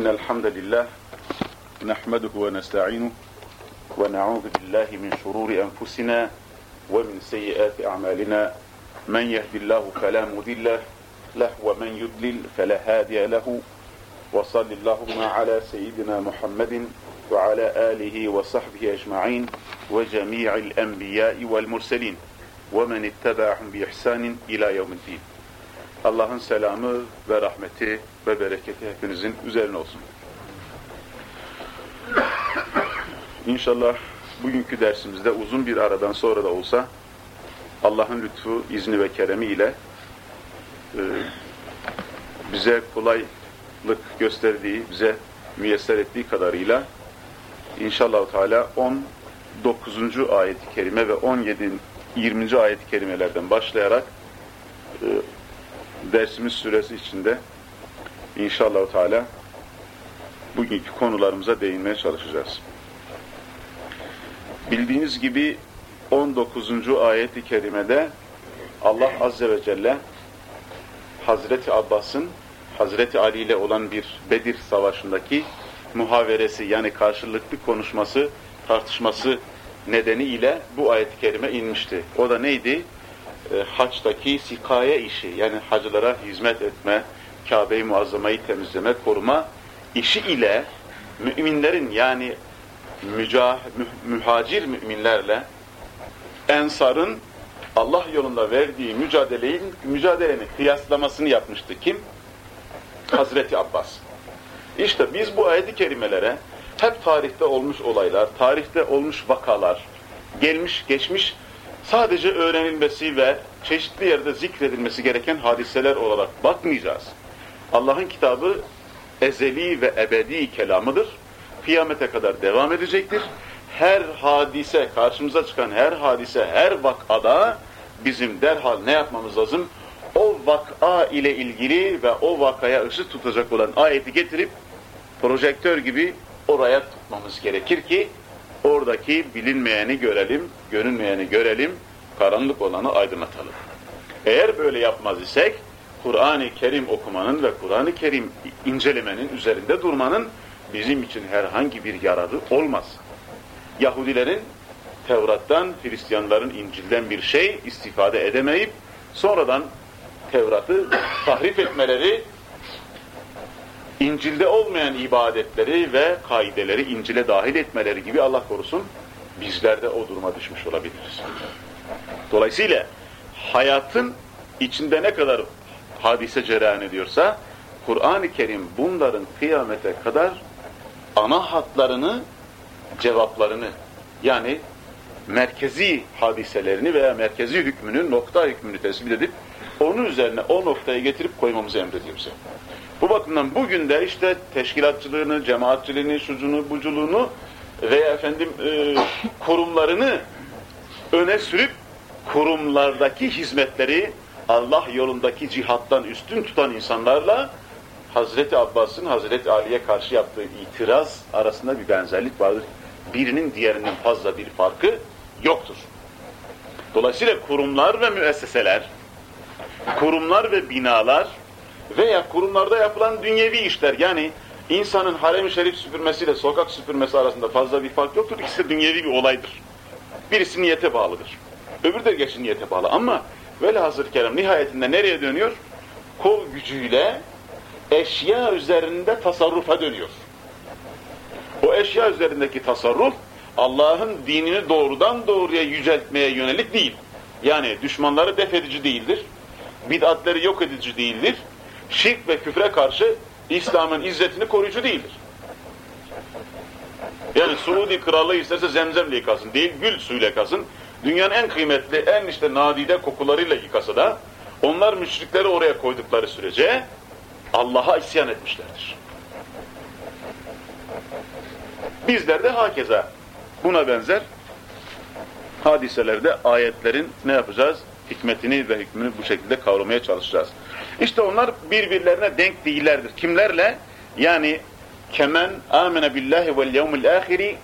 إن الحمد لله نحمده ونستعينه ونعوذ بالله من شرور أنفسنا ومن سيئات أعمالنا. من يهد الله فلا مذل له ومن يضلل فلا هادي له. وصل اللهم على سيدنا محمد وعلى آله وصحبه أجمعين وجميع الأنبياء والمرسلين ومن اتبعهم بإحسان إلى يوم الدين. Allah'ın selamı ve rahmeti ve bereketi hepinizin üzerine olsun. İnşallah bugünkü dersimizde uzun bir aradan sonra da olsa Allah'ın lütfu, izni ve keremi ile e, bize kolaylık gösterdiği, bize müyesser ettiği kadarıyla inşallah Teala 19. ayet-i kerime ve 17. 20. ayet-i kerimelerden başlayarak e, dersimiz süresi içinde inşallah Teala bugünkü konularımıza değinmeye çalışacağız. Bildiğiniz gibi 19. ayet-i kerimede Allah Azze ve Celle Hazreti Abbas'ın Hazreti Ali ile olan bir Bedir Savaşı'ndaki muhaveresi yani karşılıklı konuşması, tartışması nedeniyle bu ayet-i kerime inmişti. O da neydi? E, haçtaki sikaye işi yani hacılara hizmet etme, Kabe-i Muazzama'yı temizleme, koruma işi ile müminlerin yani mücah, mühacir müminlerle ensarın Allah yolunda verdiği mücadelenin, mücadelenin kıyaslamasını yapmıştı. Kim? Hazreti Abbas. İşte biz bu ayet-i kerimelere hep tarihte olmuş olaylar, tarihte olmuş vakalar, gelmiş geçmiş sadece öğrenilmesi ve çeşitli yerde zikredilmesi gereken hadiseler olarak bakmayacağız. Allah'ın kitabı ezeli ve ebedi kelamıdır. Kıyamete kadar devam edecektir. Her hadise, karşımıza çıkan her hadise, her vakada bizim derhal ne yapmamız lazım? O vaka ile ilgili ve o vakaya ışık tutacak olan ayeti getirip projektör gibi oraya tutmamız gerekir ki oradaki bilinmeyeni görelim, görünmeyeni görelim, karanlık olanı aydınlatalım. Eğer böyle yapmaz isek, Kur'an-ı Kerim okumanın ve Kur'an-ı Kerim incelemenin, üzerinde durmanın bizim için herhangi bir yararı olmaz. Yahudilerin Tevrat'tan, Hristiyanların İncil'den bir şey istifade edemeyip, sonradan Tevrat'ı tahrif etmeleri, İncil'de olmayan ibadetleri ve kaideleri İncil'e dahil etmeleri gibi Allah korusun, bizler de o duruma düşmüş olabiliriz. Dolayısıyla hayatın içinde ne kadar hadise cereyan ediyorsa, Kur'an-ı Kerim bunların kıyamete kadar ana hatlarını, cevaplarını yani merkezi hadiselerini veya merkezi hükmünü, nokta hükmünü tespit edip onun üzerine o noktaya getirip koymamızı emrediyor bize. Bu bakımdan bugün de işte teşkilatçılığını, cemaatçiliğini, şucunu, buculuğunu veya efendim e, kurumlarını öne sürüp kurumlardaki hizmetleri Allah yolundaki cihattan üstün tutan insanlarla Hazreti Abbas'ın Hazreti Ali'ye karşı yaptığı itiraz arasında bir benzerlik vardır. Birinin diğerinin fazla bir farkı yoktur. Dolayısıyla kurumlar ve müesseseler, kurumlar ve binalar veya kurumlarda yapılan dünyevi işler yani insanın harem-i şerif süpürmesiyle sokak süpürmesi arasında fazla bir fark yoktur. İkisi dünyevi bir olaydır. Birisi niyete bağlıdır. Öbürü de geçin niyete bağlı ama velhasıl kelam nihayetinde nereye dönüyor? Kol gücüyle eşya üzerinde tasarrufa dönüyor. O eşya üzerindeki tasarruf Allah'ın dinini doğrudan doğruya yüceltmeye yönelik değil. Yani düşmanları def edici değildir. Bid'atleri yok edici değildir. Şirk ve küfre karşı İslam'ın izzetini koruyucu değildir. Yani Suudi krallığı isterse zemzemle yıkasın değil, gül suyla yıkasın. Dünyanın en kıymetli, en işte nadide kokularıyla yıkasa da onlar müşrikleri oraya koydukları sürece Allah'a isyan etmişlerdir. Bizler de hakeza buna benzer hadiselerde ayetlerin ne yapacağız? Hikmetini ve hükmünü bu şekilde kavramaya çalışacağız. İşte onlar birbirlerine denk değillerdir. Kimlerle? Yani kemen amene billahi vel yevmil ahiri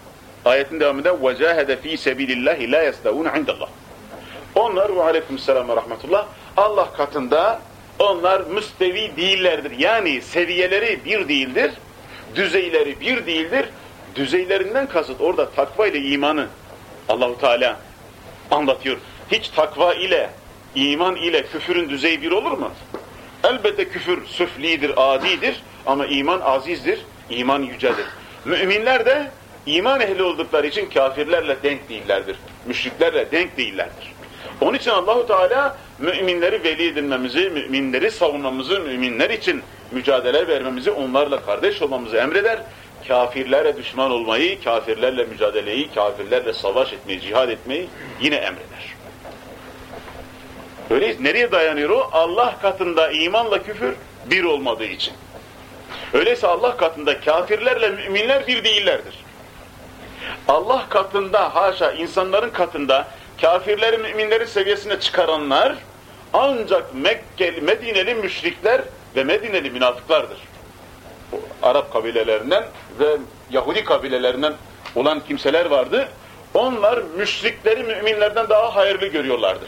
ayetin devamında ve cahede fi sebilillahi la yestevun indallah. Onlar ve aleykümselam ve rahmetullah Allah katında onlar müstevi değillerdir. Yani seviyeleri bir değildir. düzeyleri bir değildir. Düzeylerinden kasıt orada takva ile imanı Allahu Teala anlatıyor. Hiç takva ile, iman ile küfürün düzeyi bir olur mu? Elbette küfür süflidir, adidir ama iman azizdir, iman yücedir. Müminler de iman ehli oldukları için kafirlerle denk değillerdir. Müşriklerle denk değillerdir. Onun için Allahu Teala müminleri veli edinmemizi, müminleri savunmamızı, müminler için mücadele vermemizi, onlarla kardeş olmamızı emreder. Kafirlere düşman olmayı, kafirlerle mücadeleyi, kafirlerle savaş etmeyi, cihad etmeyi yine emreder. Öyleyse nereye dayanıyor o? Allah katında imanla küfür bir olmadığı için. Öyleyse Allah katında kafirlerle müminler bir değillerdir. Allah katında haşa insanların katında kafirleri müminlerin seviyesine çıkaranlar ancak Mekkeli, Medineli müşrikler ve Medineli münafıklardır. Arap kabilelerinden ve Yahudi kabilelerinden olan kimseler vardı. Onlar müşrikleri müminlerden daha hayırlı görüyorlardı.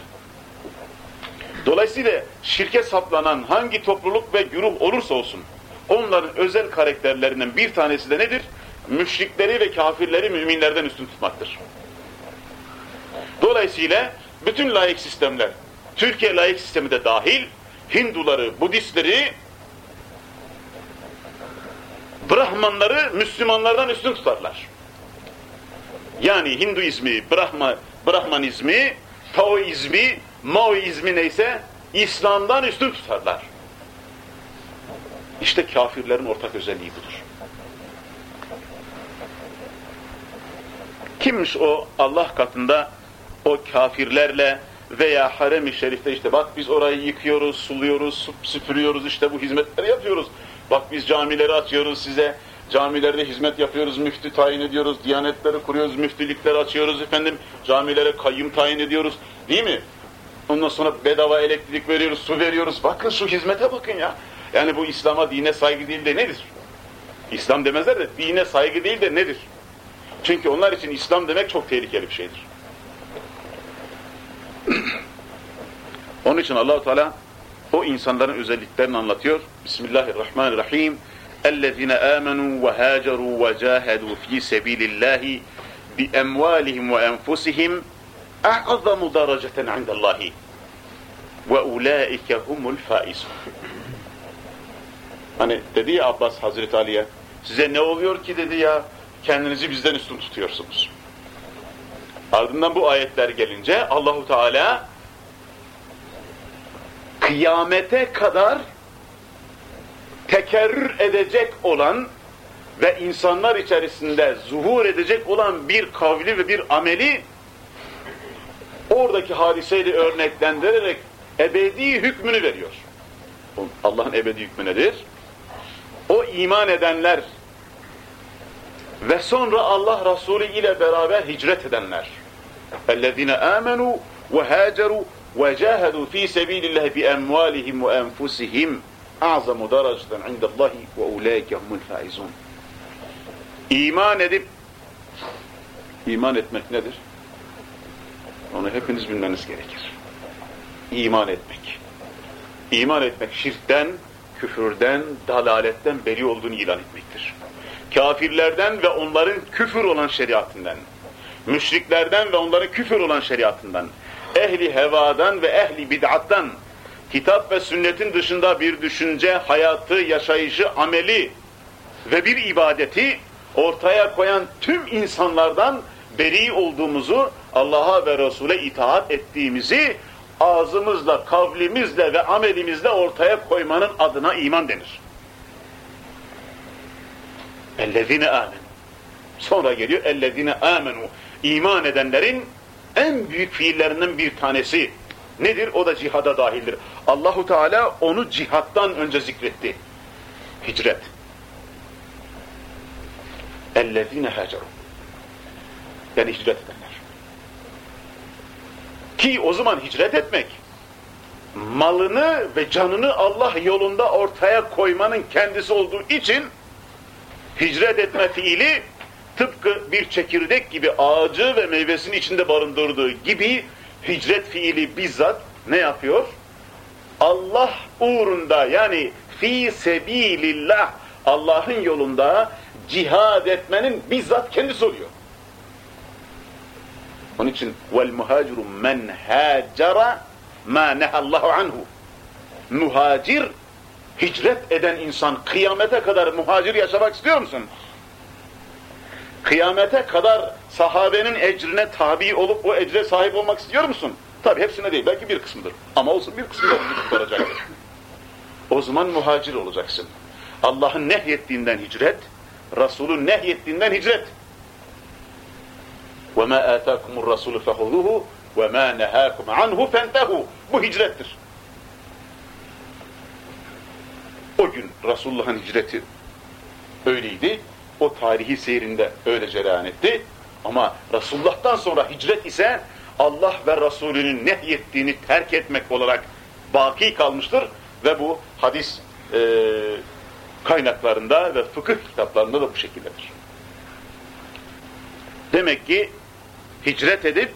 Dolayısıyla şirke saplanan hangi topluluk ve güruh olursa olsun onların özel karakterlerinden bir tanesi de nedir? Müşrikleri ve kafirleri müminlerden üstün tutmaktır. Dolayısıyla bütün layık sistemler, Türkiye layık sistemi de dahil, Hinduları, Budistleri, Brahmanları Müslümanlardan üstün tutarlar. Yani Hinduizmi, Brahma, Brahmanizmi, Taoizmi, Maoizmi neyse İslam'dan üstün tutarlar. İşte kafirlerin ortak özelliği budur. Kimmiş o Allah katında o kafirlerle veya harem-i şerifte işte bak biz orayı yıkıyoruz, suluyoruz, süpürüyoruz işte bu hizmetleri yapıyoruz. Bak biz camileri açıyoruz size, camilerde hizmet yapıyoruz, müftü tayin ediyoruz, diyanetleri kuruyoruz, müftülükler açıyoruz efendim, camilere kayyum tayin ediyoruz değil mi? Ondan sonra bedava elektrik veriyoruz, su veriyoruz. Bakın şu hizmete bakın ya. Yani bu İslam'a, dine saygı değil de nedir? İslam demezler de dine saygı değil de nedir? Çünkü onlar için İslam demek çok tehlikeli bir şeydir. Onun için Allahu Teala o insanların özelliklerini anlatıyor. Bismillahirrahmanirrahim. اَلَّذِينَ آمَنُوا وَهَاجَرُوا وَجَاهَدُوا ف۪ي سَب۪يلِ اللّٰهِ بِاَمْوَالِهِمْ وَاَنْفُسِهِمْ اَعْظَمُ دَرَجَةً عِنْدَ اللّٰهِ وَاُولَٰئِكَ هُمُ الْفَائِزُونَ Hani dedi ya Abbas Hazreti Ali'ye, size ne oluyor ki dedi ya, kendinizi bizden üstün tutuyorsunuz. Ardından bu ayetler gelince Allahu Teala kıyamete kadar tekerrür edecek olan ve insanlar içerisinde zuhur edecek olan bir kavli ve bir ameli oradaki hadiseyle örneklendirerek ebedi hükmünü veriyor. Allah'ın ebedi hükmü nedir? O iman edenler ve sonra Allah Resulü ile beraber hicret edenler. اَلَّذِينَ آمَنُوا وَهَاجَرُوا وَجَاهَدُوا ف۪ي سَب۪يلِ اللّٰهِ بِاَمْوَالِهِمْ وَاَنْفُسِهِمْ اَعْظَمُ دَرَجَةً عِنْدَ اللّٰهِ وَاُولَٰئِكَ هُمُ الْفَائِزُونَ İman edip, iman etmek nedir? Onu hepiniz bilmeniz gerekir. İman etmek. İman etmek şirkten, küfürden, dalaletten beri olduğunu ilan etmektir. Kafirlerden ve onların küfür olan şeriatından, müşriklerden ve onların küfür olan şeriatından, ehli hevadan ve ehli bid'attan, kitap ve sünnetin dışında bir düşünce, hayatı, yaşayışı, ameli ve bir ibadeti ortaya koyan tüm insanlardan beri olduğumuzu, Allah'a ve Resul'e itaat ettiğimizi ağzımızla, kavlimizle ve amelimizle ortaya koymanın adına iman denir. Ellezine amen. Sonra geliyor ellezine amenu. İman edenlerin en büyük fiillerinden bir tanesi nedir? O da cihada dahildir. Allahu Teala onu cihattan önce zikretti. Hicret. Ellezine haceru. Yani hicret edenler. Ki o zaman hicret etmek, malını ve canını Allah yolunda ortaya koymanın kendisi olduğu için hicret etme fiili tıpkı bir çekirdek gibi ağacı ve meyvesini içinde barındırdığı gibi hicret fiili bizzat ne yapıyor? Allah uğrunda yani fi sebilillah Allah'ın yolunda cihad etmenin bizzat kendisi oluyor. Onun için vel muhaciru men hacera ma nehallahu anhu. Muhacir hicret eden insan kıyamete kadar muhacir yaşamak istiyor musun? Kıyamete kadar sahabenin ecrine tabi olup o ecre sahip olmak istiyor musun? Tabi hepsine değil, belki bir kısmıdır. Ama olsun bir kısmı olacaktır. O zaman muhacir olacaksın. Allah'ın nehyettiğinden hicret, Resul'ün nehyettiğinden hicret. وَمَا آتَاكُمُ الرَّسُولُ فَخُذُوهُ وَمَا نَهَاكُمْ عَنْهُ فَانْتَهُ Bu hicrettir. O gün Resulullah'ın hicreti öyleydi. O tarihi seyrinde öyle cereyan etti. Ama Resulullah'tan sonra hicret ise Allah ve Resulünün nehyettiğini terk etmek olarak baki kalmıştır. Ve bu hadis e, kaynaklarında ve fıkıh kitaplarında da bu şekildedir. Demek ki hicret edip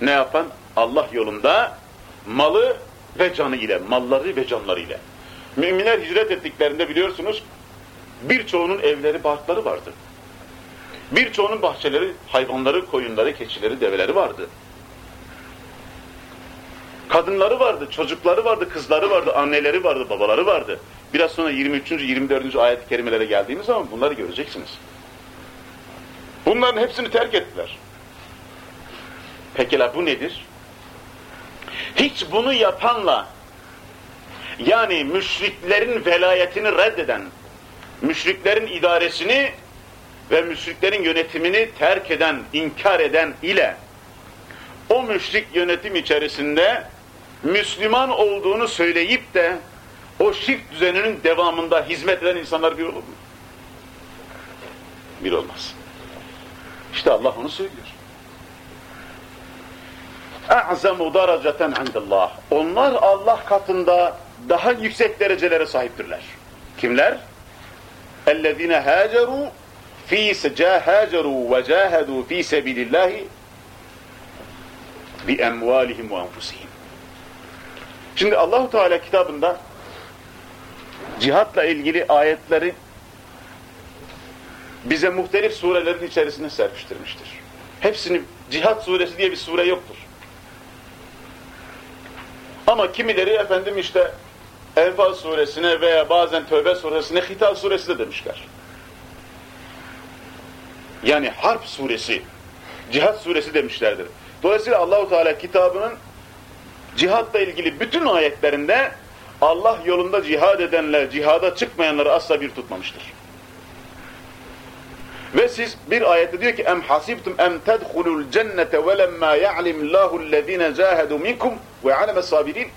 ne yapan? Allah yolunda malı ve canı ile, malları ve canları ile. Müminler hicret ettiklerinde biliyorsunuz birçoğunun evleri, barkları vardı. Birçoğunun bahçeleri, hayvanları, koyunları, keçileri, develeri vardı. Kadınları vardı, çocukları vardı, kızları vardı, anneleri vardı, babaları vardı. Biraz sonra 23. 24. ayet-i kerimelere geldiğimiz zaman bunları göreceksiniz. Bunların hepsini terk ettiler. Pekala bu nedir? Hiç bunu yapanla yani müşriklerin velayetini reddeden, müşriklerin idaresini ve müşriklerin yönetimini terk eden, inkar eden ile o müşrik yönetim içerisinde Müslüman olduğunu söyleyip de o şirk düzeninin devamında hizmet eden insanlar bir olur mu? Bir olmaz. İşte Allah onu söylüyor. اَعْزَمُ دَرَجَةً عِنْدَ اللّٰهِ Onlar Allah katında daha yüksek derecelere sahiptirler. Kimler? اَلَّذ۪ينَ هَاجَرُوا fi هَاجَرُوا وَجَاهَدُوا ف۪ي سَبِيلِ اللّٰهِ بِاَمْوَالِهِمْ وَاَنْفُسِهِمْ Şimdi Allahu Teala kitabında cihatla ilgili ayetleri bize muhtelif surelerin içerisine serpiştirmiştir. Hepsini cihat suresi diye bir sure yoktur. Ama kimileri efendim işte Enfal suresine veya bazen Tövbe suresine Hital suresi de demişler. Yani Harp suresi, Cihat suresi demişlerdir. Dolayısıyla Allahu Teala kitabının cihatla ilgili bütün ayetlerinde Allah yolunda cihad edenler, cihada çıkmayanları asla bir tutmamıştır. Ve siz bir ayette diyor ki em hasibtum em tedhulul cennete ve lemma ya'limullahu allazina cahadu minkum ve aleme sabirin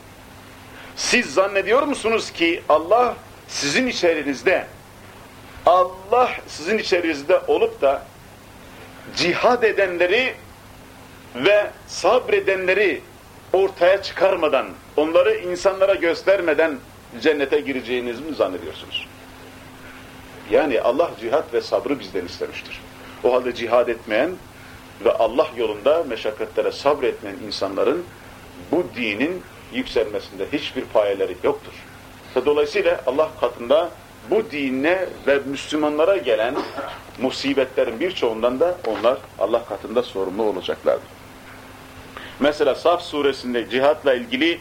siz zannediyor musunuz ki Allah sizin içerinizde Allah sizin içerinizde olup da cihad edenleri ve sabredenleri ortaya çıkarmadan, onları insanlara göstermeden cennete gireceğinizi mi zannediyorsunuz? Yani Allah cihat ve sabrı bizden istemiştir. O halde cihad etmeyen ve Allah yolunda meşakkatlere sabretmeyen insanların bu dinin yükselmesinde hiçbir payeleri yoktur. Dolayısıyla Allah katında bu dine ve Müslümanlara gelen musibetlerin birçoğundan da onlar Allah katında sorumlu olacaklardır. Mesela Saf suresinde cihatla ilgili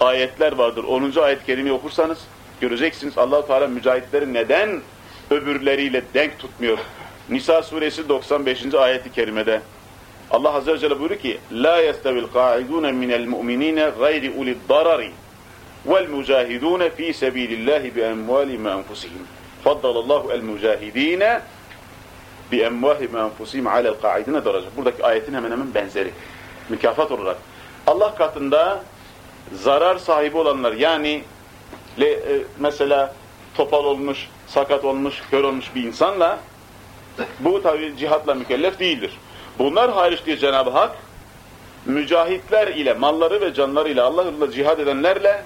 ayetler vardır. 10. ayet-i okursanız göreceksiniz allah Teala mücahitleri neden öbürleriyle denk tutmuyor. Nisa suresi 95. ayeti kerimede Allah azze ve celle buyuruyor ki la yestevil qa'idun minel mu'minina gayri ulid darari vel mucahidun fi sabilillahi bi emvalihim enfusihim. Faddalallahu el mucahidine bi emvahim enfusihim alel qa'idine derece. Buradaki ayetin hemen hemen benzeri. Mükafat olarak. Allah katında zarar sahibi olanlar yani e, mesela topal olmuş, sakat olmuş, kör olmuş bir insanla bu tabi cihatla mükellef değildir. Bunlar hariç diye Cenab-ı Hak mücahitler ile, malları ve canları ile Allah yolunda cihad edenlerle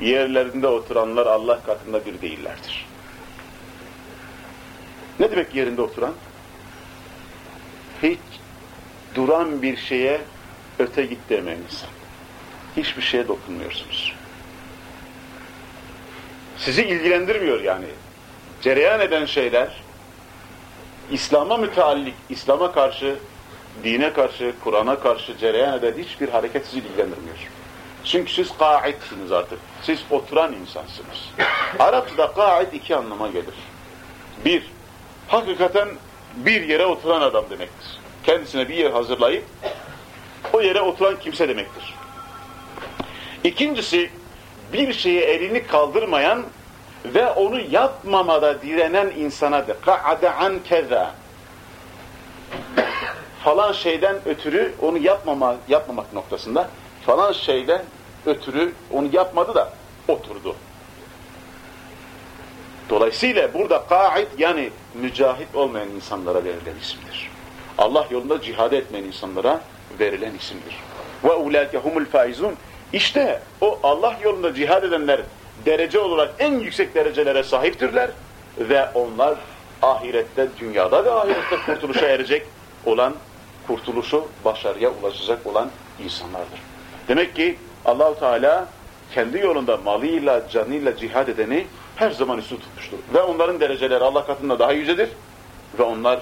yerlerinde oturanlar Allah katında bir değillerdir. Ne demek yerinde oturan? Hiç duran bir şeye öte git demeyen insan. Hiçbir şeye dokunmuyorsunuz. Sizi ilgilendirmiyor yani. Cereyan eden şeyler İslam'a müteallik, İslam'a karşı, dine karşı, Kur'an'a karşı cereyan eden hiçbir hareket sizi ilgilendirmiyor. Çünkü siz kaitsiniz artık. Siz oturan insansınız. Arapçada kait iki anlama gelir. Bir, hakikaten bir yere oturan adam demektir. Kendisine bir yer hazırlayıp o yere oturan kimse demektir. İkincisi, bir şeye elini kaldırmayan ve onu yapmamada direnen insanadır. Ka'ade an keza. Falan şeyden ötürü onu yapmama, yapmamak noktasında falan şeyden ötürü onu yapmadı da oturdu. Dolayısıyla burada ka'id yani mücahit olmayan insanlara verilen isimdir. Allah yolunda cihad etmeyen insanlara verilen isimdir. Ve ulâke humul faizun. İşte o Allah yolunda cihad edenler derece olarak en yüksek derecelere sahiptirler ve onlar ahirette, dünyada ve ahirette kurtuluşa erecek olan, kurtuluşu, başarıya ulaşacak olan insanlardır. Demek ki Allahu Teala kendi yolunda malıyla, canıyla cihad edeni her zaman üstü tutmuştur. Ve onların dereceleri Allah katında daha yücedir ve onlar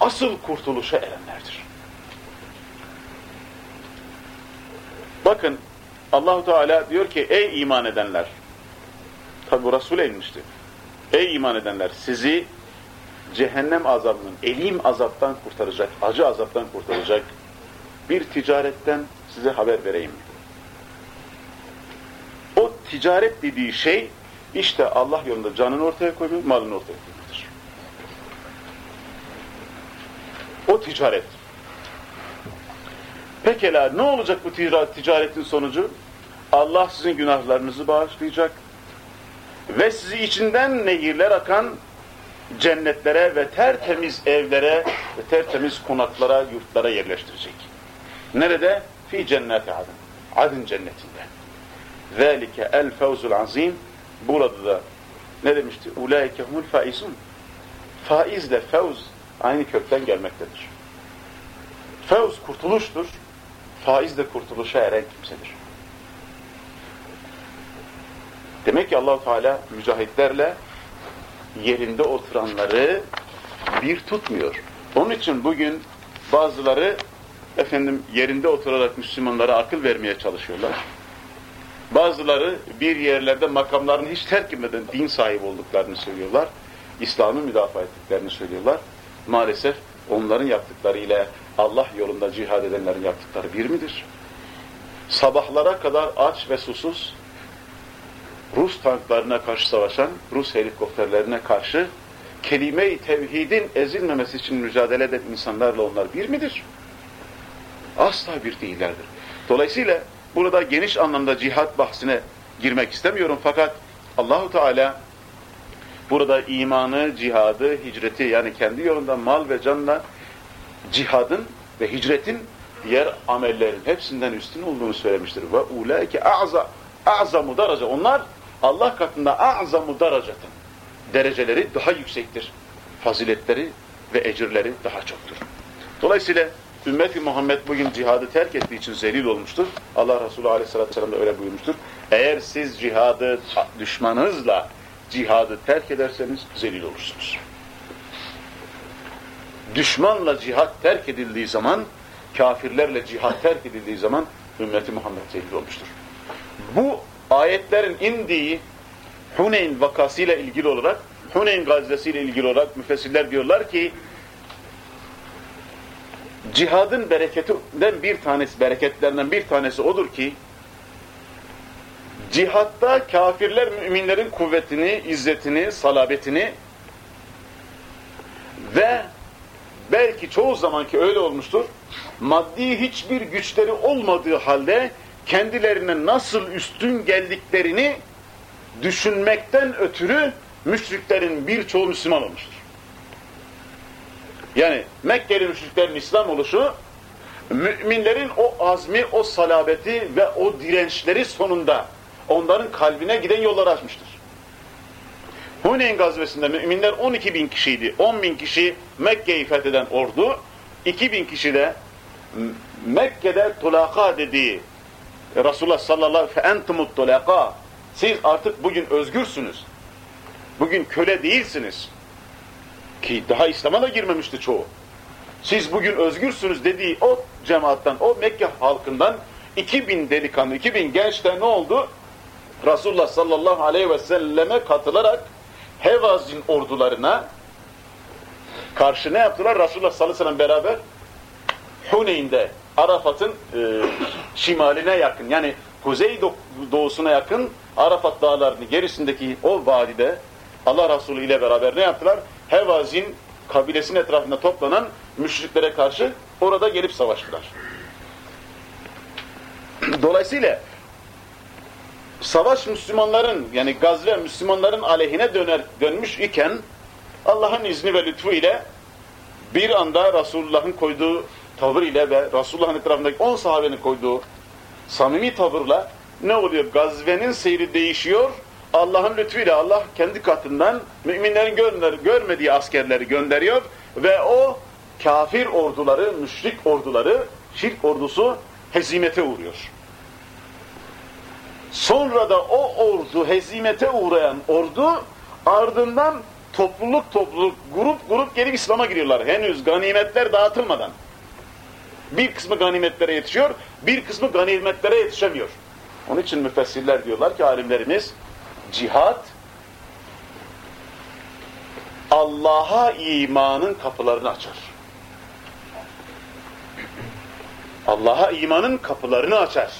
asıl kurtuluşa erenlerdir. Bakın Allahu Teala diyor ki ey iman edenler tabi bu Resul'e inmişti. Ey iman edenler sizi cehennem azabının elim azaptan kurtaracak, acı azaptan kurtaracak bir ticaretten size haber vereyim? O ticaret dediği şey işte Allah yolunda canını ortaya koymuyor, malını ortaya koymadır. O ticaret. Pekala ne olacak bu ticaretin sonucu? Allah sizin günahlarınızı bağışlayacak ve sizi içinden nehirler akan cennetlere ve tertemiz evlere ve tertemiz konaklara, yurtlara yerleştirecek. Nerede? Fi cenneti adın. Adın cennetinde. Zalike el fevzul azim. Burada da ne demişti? Ulaike humul faizun. Faizle fevz aynı kökten gelmektedir. Fevz kurtuluştur. Faiz de kurtuluşa eren kimsedir. Demek ki Allahu Teala mücahitlerle yerinde oturanları bir tutmuyor. Onun için bugün bazıları efendim yerinde oturarak Müslümanlara akıl vermeye çalışıyorlar. Bazıları bir yerlerde makamlarını hiç terk etmeden din sahibi olduklarını söylüyorlar. İslam'ı müdafaa ettiklerini söylüyorlar. Maalesef onların yaptıkları ile Allah yolunda cihad edenlerin yaptıkları bir midir? Sabahlara kadar aç ve susuz Rus tanklarına karşı savaşan, Rus helikopterlerine karşı kelime-i tevhidin ezilmemesi için mücadele eden insanlarla onlar bir midir? Asla bir değillerdir. Dolayısıyla burada geniş anlamda cihat bahsine girmek istemiyorum fakat Allahu Teala burada imanı, cihadı, hicreti yani kendi yolunda mal ve canla cihadın ve hicretin diğer amellerin hepsinden üstün olduğunu söylemiştir. Ve ulaike a'za a'zamu derece. Onlar Allah katında a'zamu dereceten. Dereceleri daha yüksektir. Faziletleri ve ecirleri daha çoktur. Dolayısıyla ümmeti Muhammed bugün cihadı terk ettiği için zelil olmuştur. Allah Resulü aleyhissalatü vesselam da öyle buyurmuştur. Eğer siz cihadı düşmanınızla cihadı terk ederseniz zelil olursunuz. Düşmanla cihat terk edildiği zaman, kafirlerle cihat terk edildiği zaman ümmeti Muhammed zelil olmuştur. Bu ayetlerin indiği Huneyn vakasıyla ilgili olarak, Huneyn gazvesiyle ilgili olarak müfessirler diyorlar ki cihadın bereketinden bir tanesi, bereketlerinden bir tanesi odur ki cihatta kafirler müminlerin kuvvetini, izzetini, salabetini ve belki çoğu zamanki öyle olmuştur, maddi hiçbir güçleri olmadığı halde kendilerine nasıl üstün geldiklerini düşünmekten ötürü müşriklerin birçoğu Müslüman olmuştur. Yani Mekkeli müşriklerin İslam oluşu müminlerin o azmi, o salabeti ve o dirençleri sonunda onların kalbine giden yolları açmıştır. Huneyn gazvesinde müminler 12 bin kişiydi. 10 bin kişi Mekke'yi fetheden ordu, 2 bin kişi de Mekke'de tulaka dediği Resulullah sallallahu aleyhi ve entumut tulaka siz artık bugün özgürsünüz. Bugün köle değilsiniz. Ki daha İslam'a da girmemişti çoğu. Siz bugün özgürsünüz dediği o cemaattan, o Mekke halkından 2000 delikanlı, 2000 gençler ne oldu? Resulullah sallallahu aleyhi ve selleme katılarak Hevazin ordularına karşı ne yaptılar? Resulullah sallallahu aleyhi ve sellem beraber Huneyn'de Arafat'ın e, şimaline yakın yani kuzey doğusuna yakın Arafat dağlarının gerisindeki o vadide Allah Resulü ile beraber ne yaptılar? Hevazin kabilesinin etrafında toplanan müşriklere karşı orada gelip savaştılar. Dolayısıyla savaş Müslümanların yani gazve Müslümanların aleyhine döner, dönmüş iken Allah'ın izni ve lütfu ile bir anda Resulullah'ın koyduğu tavır ile ve Resulullah'ın etrafındaki on sahabenin koyduğu samimi tavırla ne oluyor? Gazvenin seyri değişiyor. Allah'ın lütfuyla Allah kendi katından müminlerin gönder, görmediği askerleri gönderiyor ve o kafir orduları, müşrik orduları, şirk ordusu hezimete uğruyor. Sonra da o ordu, hezimete uğrayan ordu ardından topluluk topluluk, grup grup gelip İslam'a giriyorlar. Henüz ganimetler dağıtılmadan. Bir kısmı ganimetlere yetişiyor, bir kısmı ganimetlere yetişemiyor. Onun için müfessirler diyorlar ki alimlerimiz, cihat, Allah'a imanın kapılarını açar. Allah'a imanın kapılarını açar.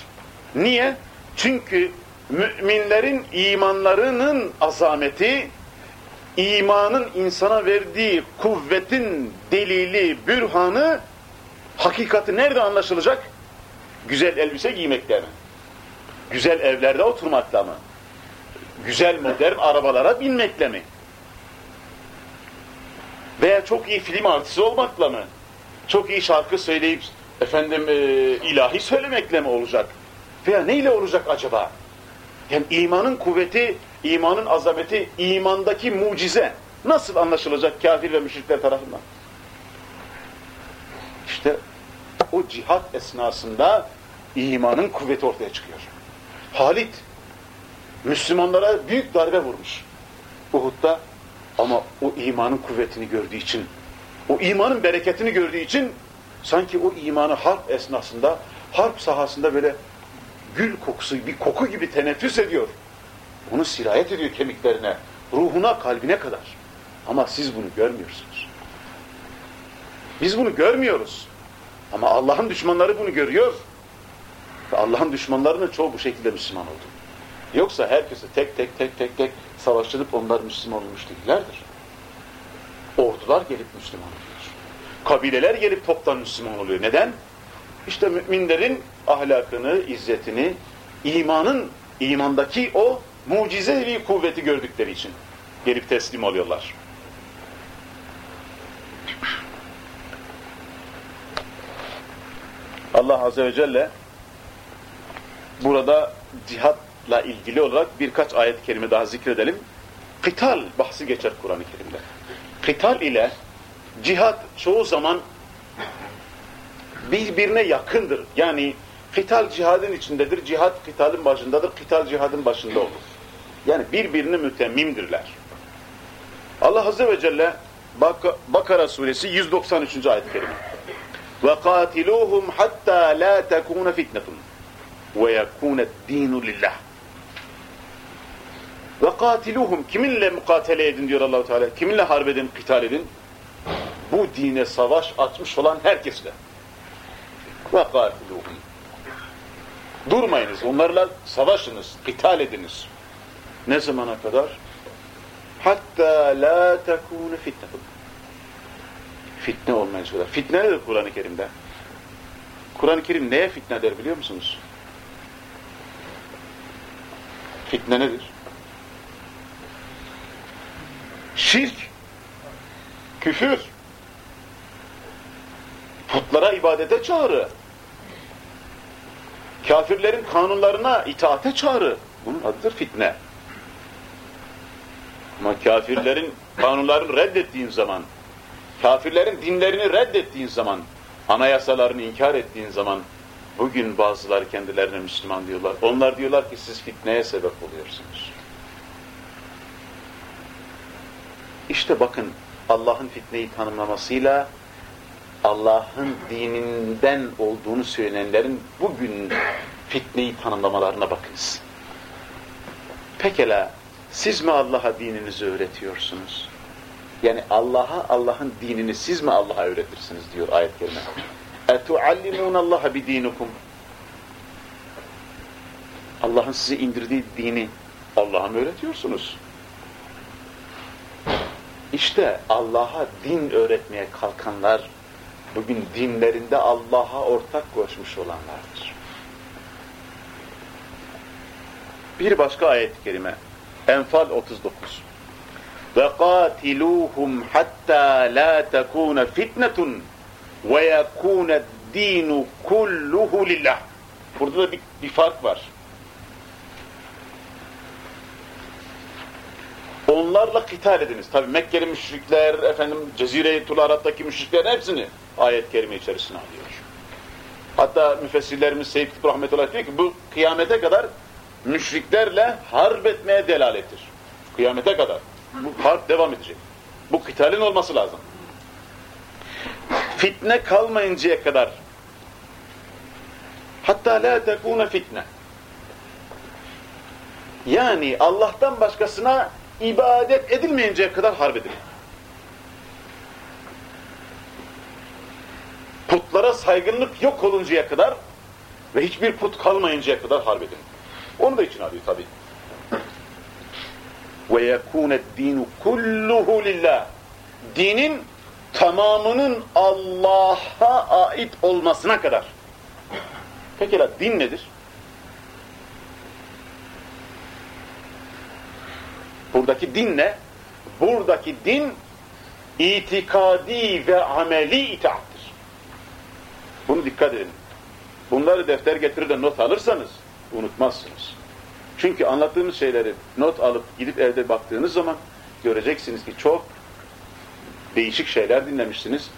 Niye? Çünkü müminlerin imanlarının azameti, imanın insana verdiği kuvvetin delili, bürhanı, hakikati nerede anlaşılacak? Güzel elbise giymekle mi? Güzel evlerde oturmakla mı? Güzel modern arabalara binmekle mi? Veya çok iyi film artisti olmakla mı? Çok iyi şarkı söyleyip efendim e, ilahi söylemekle mi olacak? Veya neyle olacak acaba? Yani imanın kuvveti, imanın azameti, imandaki mucize nasıl anlaşılacak kafir ve müşrikler tarafından? İşte o cihat esnasında imanın kuvveti ortaya çıkıyor. Halit Müslümanlara büyük darbe vurmuş Uhud'da ama o imanın kuvvetini gördüğü için, o imanın bereketini gördüğü için sanki o imanı harp esnasında, harp sahasında böyle gül kokusu, bir koku gibi teneffüs ediyor. Onu sirayet ediyor kemiklerine, ruhuna, kalbine kadar. Ama siz bunu görmüyorsunuz. Biz bunu görmüyoruz. Ama Allah'ın düşmanları bunu görüyor. Allah'ın düşmanlarının çoğu bu şekilde Müslüman oldu. Yoksa herkese tek tek tek tek tek savaşçılık onlar Müslüman olmuş değillerdir. Ordular gelip Müslüman oluyor. Kabileler gelip toptan Müslüman oluyor. Neden? İşte müminlerin ahlakını, izzetini, imanın, imandaki o mucizevi kuvveti gördükleri için gelip teslim oluyorlar. Allah Azze ve Celle burada cihatla ilgili olarak birkaç ayet-i kerime daha zikredelim. Kıtal bahsi geçer Kur'an-ı Kerim'de. Kıtal ile cihat çoğu zaman birbirine yakındır. Yani kıtal cihadın içindedir, cihat kıtalın başındadır, kıtal cihadın başında olur. Yani birbirini mütemmimdirler. Allah Azze ve Celle Bak Bakara suresi 193. ayet-i kerime. وَقَاتِلُوهُمْ حَتَّى لَا تَكُونَ فِتْنَةٌ وَيَكُونَ الدِّينُ لِلّٰهِ وَقَاتِلُوهُمْ Kiminle mukatele edin diyor allah Teala. Kiminle harp edin, kıtal edin? Bu dine savaş açmış olan herkesle. وَقَاتِلُوهُمْ Durmayınız, onlarla savaşınız, kıtal ediniz. Ne zamana kadar? Hatta la tekune fitnetun. Fitne olmayınca kadar. Fitne nedir Kur'an-ı Kerim'de? Kur'an-ı Kerim neye fitne der biliyor musunuz? Fitne nedir? Şirk, küfür, putlara ibadete çağrı, kafirlerin kanunlarına itaate çağrı. Bunun adıdır fitne. Ama kafirlerin kanunlarını reddettiğin zaman, kafirlerin dinlerini reddettiğin zaman, anayasalarını inkar ettiğin zaman, bugün bazıları kendilerine Müslüman diyorlar. Onlar diyorlar ki siz fitneye sebep oluyorsunuz. İşte bakın Allah'ın fitneyi tanımlamasıyla Allah'ın dininden olduğunu söyleyenlerin bugün fitneyi tanımlamalarına bakınız. Pekala siz mi Allah'a dininizi öğretiyorsunuz? Yani Allah'a Allah'ın dinini siz mi Allah'a öğretirsiniz diyor ayet-i kerime. اَتُعَلِّمُونَ اللّٰهَ بِد۪ينُكُمْ Allah'ın size indirdiği dini Allah'a mı öğretiyorsunuz? İşte Allah'a din öğretmeye kalkanlar bugün dinlerinde Allah'a ortak koşmuş olanlardır. Bir başka ayet-i kerime Enfal 39 hatta la takuna fitnetun ve yakuna dinu kulluhu lillah. Burada da bir, bir fark var. Onlarla kital ediniz. Tabi Mekkeli müşrikler, efendim Cezire-i Tul Arap'taki müşriklerin hepsini ayet-i kerime içerisine alıyor. Hatta müfessirlerimiz Seyyid Kutbu Rahmetullah diyor ki bu kıyamete kadar müşriklerle harp etmeye delalettir. Kıyamete kadar. Bu harp devam edecek. Bu kitalin olması lazım. Fitne kalmayıncaya kadar hatta la tekune fitne yani Allah'tan başkasına ibadet edilmeyinceye kadar harp edin. Putlara saygınlık yok oluncaya kadar ve hiçbir put kalmayıncaya kadar harp edin. Onu da için alıyor tabi. Ve yekûne dinu kulluhu lillah. Dinin tamamının Allah'a ait olmasına kadar. Pekala din nedir? Buradaki din ne? Buradaki din itikadi ve ameli itaattır. Bunu dikkat edin. Bunları defter getirir de not alırsanız unutmazsınız. Çünkü anlattığımız şeyleri not alıp gidip evde baktığınız zaman göreceksiniz ki çok değişik şeyler dinlemişsiniz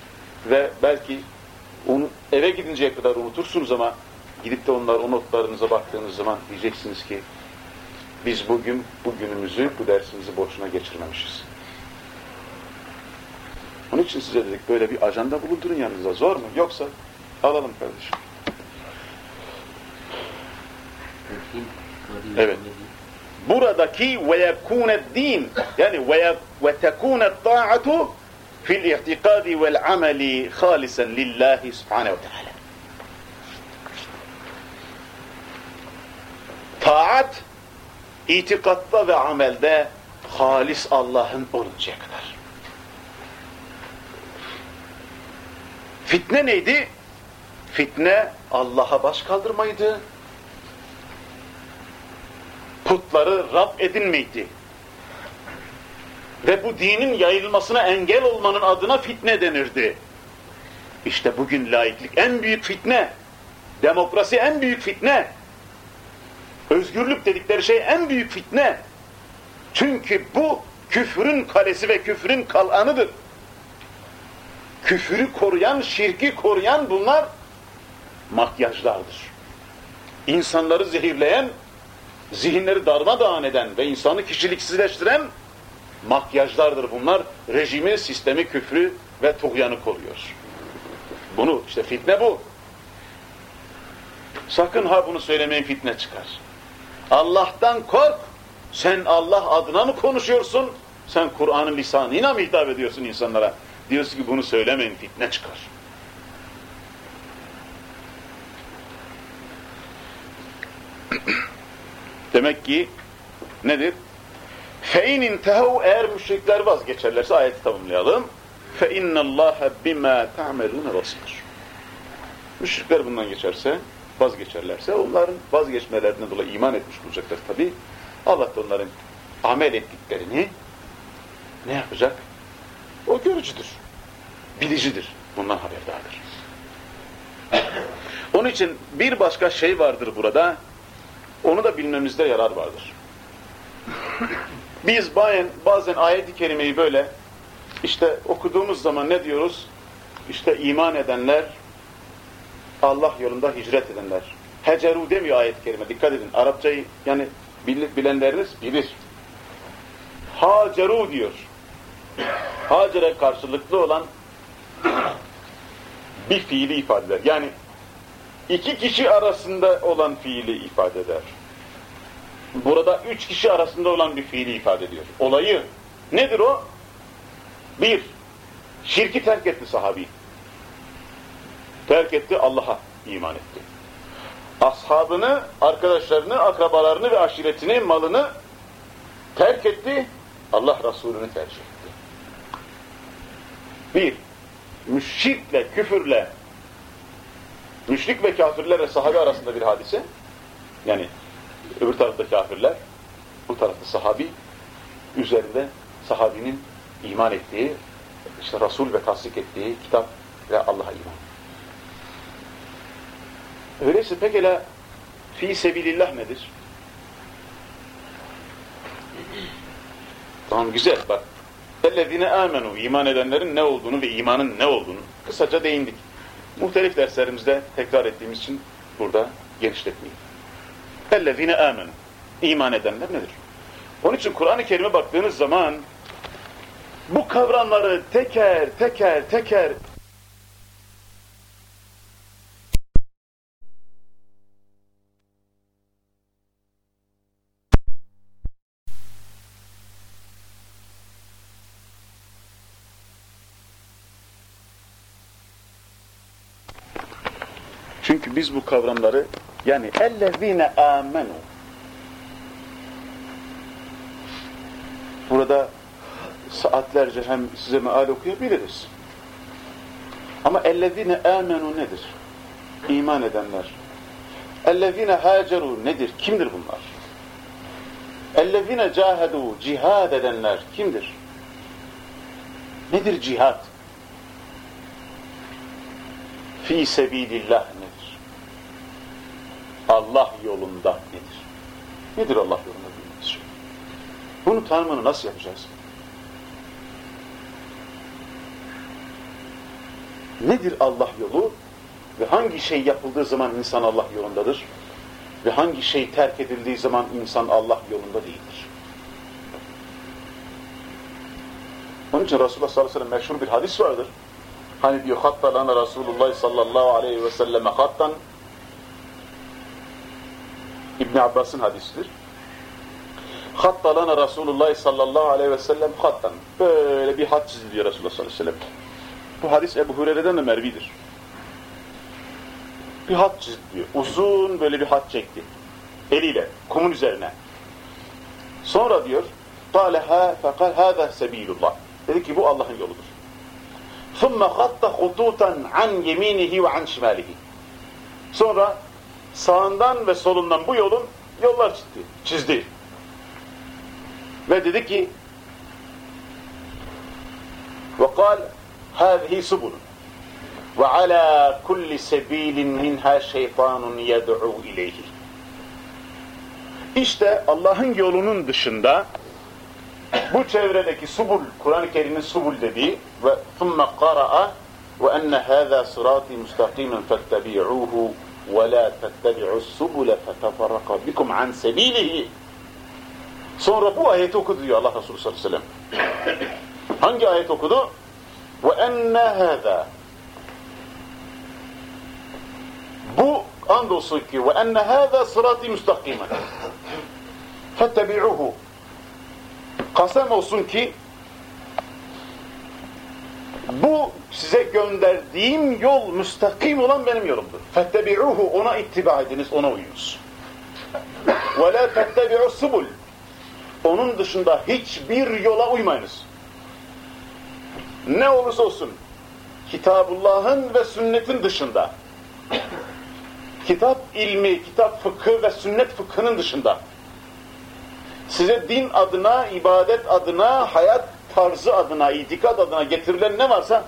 ve belki onu eve gidinceye kadar unutursunuz ama gidip de onlar o notlarınıza baktığınız zaman diyeceksiniz ki biz bugün bugünümüzü, bu dersimizi boşuna geçirmemişiz. Onun için size dedik böyle bir ajanda bulundurun yanınızda. Zor mu? Yoksa alalım kardeşim. Evet. Buradaki ve yekûne din yani ve tekûne ta'atu fil i'tikadi vel ameli halisen lillahi subhanehu ve teala. Taat itikatta ve amelde halis Allah'ın oluncaya kadar. Fitne neydi? Fitne Allah'a baş kaldırmaydı. Putları Rab edinmeydi. Ve bu dinin yayılmasına engel olmanın adına fitne denirdi. İşte bugün laiklik en büyük fitne. Demokrasi en büyük fitne. Özgürlük dedikleri şey en büyük fitne. Çünkü bu küfrün kalesi ve küfrün kalanıdır. Küfürü koruyan, şirki koruyan bunlar makyajlardır. İnsanları zehirleyen, zihinleri darmadağın eden ve insanı kişiliksizleştiren makyajlardır bunlar. Rejimi, sistemi, küfrü ve tuğyanı koruyor. Bunu, işte fitne bu. Sakın ha bunu söylemeyin fitne çıkar. Allah'tan kork. Sen Allah adına mı konuşuyorsun? Sen Kur'an'ın lisanıyla mı hitap ediyorsun insanlara? Diyorsun ki bunu söylemeyin fitne çıkar. Demek ki nedir? فَاِنْ اِنْتَهَوْا Eğer müşrikler vazgeçerlerse ayeti tamamlayalım. فَاِنَّ اللّٰهَ بِمَا تَعْمَلُونَ بَصِيرٌ Müşrikler bundan geçerse, vazgeçerlerse onların vazgeçmelerinden dolayı iman etmiş olacaklar tabi. Allah da onların amel ettiklerini ne yapacak? O görücüdür. Bilicidir. Bundan haberdardır. Onun için bir başka şey vardır burada. Onu da bilmemizde yarar vardır. Biz bazen, bazen ayet-i kerimeyi böyle işte okuduğumuz zaman ne diyoruz? İşte iman edenler, Allah yolunda hicret edenler. Heceru demiyor ayet-i kerime. Dikkat edin. Arapçayı yani bilenleriniz bilir. Haceru diyor. Hacer'e karşılıklı olan bir fiili ifade eder. Yani iki kişi arasında olan fiili ifade eder. Burada üç kişi arasında olan bir fiili ifade ediyor. Olayı nedir o? Bir, şirki terk etti sahabi. Terk etti, Allah'a iman etti. Ashabını, arkadaşlarını, akrabalarını ve aşiretini, malını terk etti, Allah Resulü'nü tercih etti. Bir, müşrikle, küfürle, müşrik ve kafirlerle sahabe arasında bir hadise. Yani öbür tarafta kafirler, bu tarafta sahabi, üzerinde sahabinin iman ettiği, işte Resul ve tasdik ettiği kitap ve Allah'a iman. Öyleyse pekala fi sebilillah nedir? Tamam güzel bak. اَلَّذِينَ amenu iman edenlerin ne olduğunu ve imanın ne olduğunu kısaca değindik. Muhtelif derslerimizde tekrar ettiğimiz için burada genişletmeyeyim. اَلَّذِينَ amenu iman edenler nedir? Onun için Kur'an-ı Kerim'e baktığınız zaman bu kavramları teker teker teker biz bu kavramları yani ellezine amenu burada saatlerce hem size meal okuyabiliriz. Ama ellezine amenu nedir? İman edenler. Ellezine haceru nedir? Kimdir bunlar? Ellezine cahedu cihad edenler kimdir? Nedir cihad? Fi sebilillah? Allah yolunda nedir? Nedir Allah yolunda şey? Bunu tanımını nasıl yapacağız? Nedir Allah yolu? Ve hangi şey yapıldığı zaman insan Allah yolundadır? Ve hangi şey terk edildiği zaman insan Allah yolunda değildir? Onun için Resulullah sallallahu aleyhi ve sellem meşhur bir hadis vardır. Hani diyor hatta lana Resulullah sallallahu aleyhi ve selleme hattan İbn Abbas'ın hadisidir. Hatta lana Resulullah sallallahu aleyhi ve sellem hattan. Böyle bir hat çizdi diyor Resulullah sallallahu aleyhi ve sellem. Bu hadis Ebu Hureyre'den de mervidir. Bir hat çizdi diyor. Uzun böyle bir hat çekti. Eliyle, kumun üzerine. Sonra diyor, قَالَهَا فَقَالْ هَذَا سَب۪يلُ اللّٰهِ Dedi ki bu Allah'ın yoludur. ثُمَّ خَطَّ خُطُوطًا عَنْ يَم۪ينِهِ وَعَنْ شِمَالِهِ Sonra sağından ve solundan bu yolun yollar çizdi. çizdi. Ve dedi ki ve kal hâzihi subulun ve alâ kulli sebilin minhâ şeytanun yed'u ileyhi İşte Allah'ın yolunun dışında bu çevredeki subul, Kur'an-ı Kerim'in subul dediği ve thumme kara'a ve enne hâzâ sırâti müstakîmen fettebi'ûhû وَلَا تَتَّبِعُوا السُّبُلَ فَتَفَرَّقَ بِكُمْ عَنْ سَب۪يلِهِ Sonra bu ayeti okudu diyor Allah Resulü sallallahu aleyhi ve sellem. Hangi ayet okudu? وَاَنَّ هَذَا Bu andolsun ki وَاَنَّ هَذَا صِرَاطِ مُسْتَقِيمًا فَاتَّبِعُوهُ Kasem olsun ki Bu size gönderdiğim yol müstakim olan benim yolumdur. Fettebi'uhu ona ittiba ediniz, ona uyunuz. Ve la fettebi'u subul. Onun dışında hiçbir yola uymayınız. Ne olursa olsun Kitabullah'ın ve sünnetin dışında kitap ilmi, kitap fıkhı ve sünnet fıkhının dışında size din adına, ibadet adına, hayat tarzı adına, itikat adına getirilen ne varsa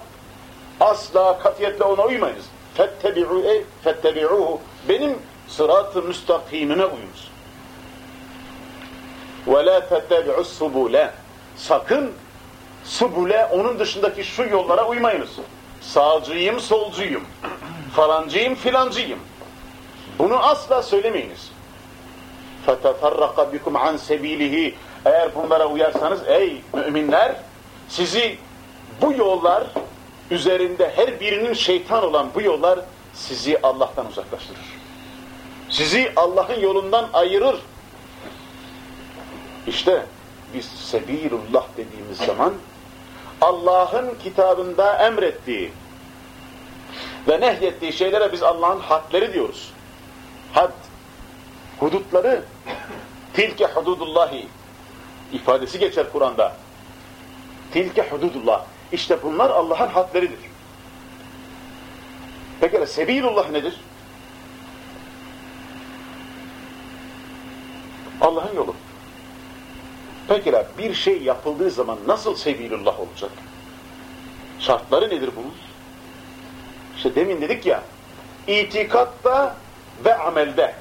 asla katiyetle ona uymayınız. فَاتَّبِعُوا فَاتَّبِعُوهُ Benim sırat-ı müstakimime uyunuz. وَلَا تَتَّبِعُوا السُّبُولَ Sakın subule, onun dışındaki şu yollara uymayınız. Sağcıyım, solcuyum. Falancıyım, filancıyım. Bunu asla söylemeyiniz. فَتَفَرَّقَ بِكُمْ عَنْ سَب۪يلِهِ eğer bunlara uyarsanız ey müminler sizi bu yollar üzerinde her birinin şeytan olan bu yollar sizi Allah'tan uzaklaştırır. Sizi Allah'ın yolundan ayırır. İşte biz sebilullah dediğimiz zaman Allah'ın kitabında emrettiği ve nehyettiği şeylere biz Allah'ın hadleri diyoruz. Had, hudutları tilke hududullahi ifadesi geçer Kur'an'da. Tilke hududullah. İşte bunlar Allah'ın hadleridir. Pekala sebilullah nedir? Allah'ın yolu. Pekala bir şey yapıldığı zaman nasıl sebilullah olacak? Şartları nedir bunun? İşte demin dedik ya, itikatta ve amelde,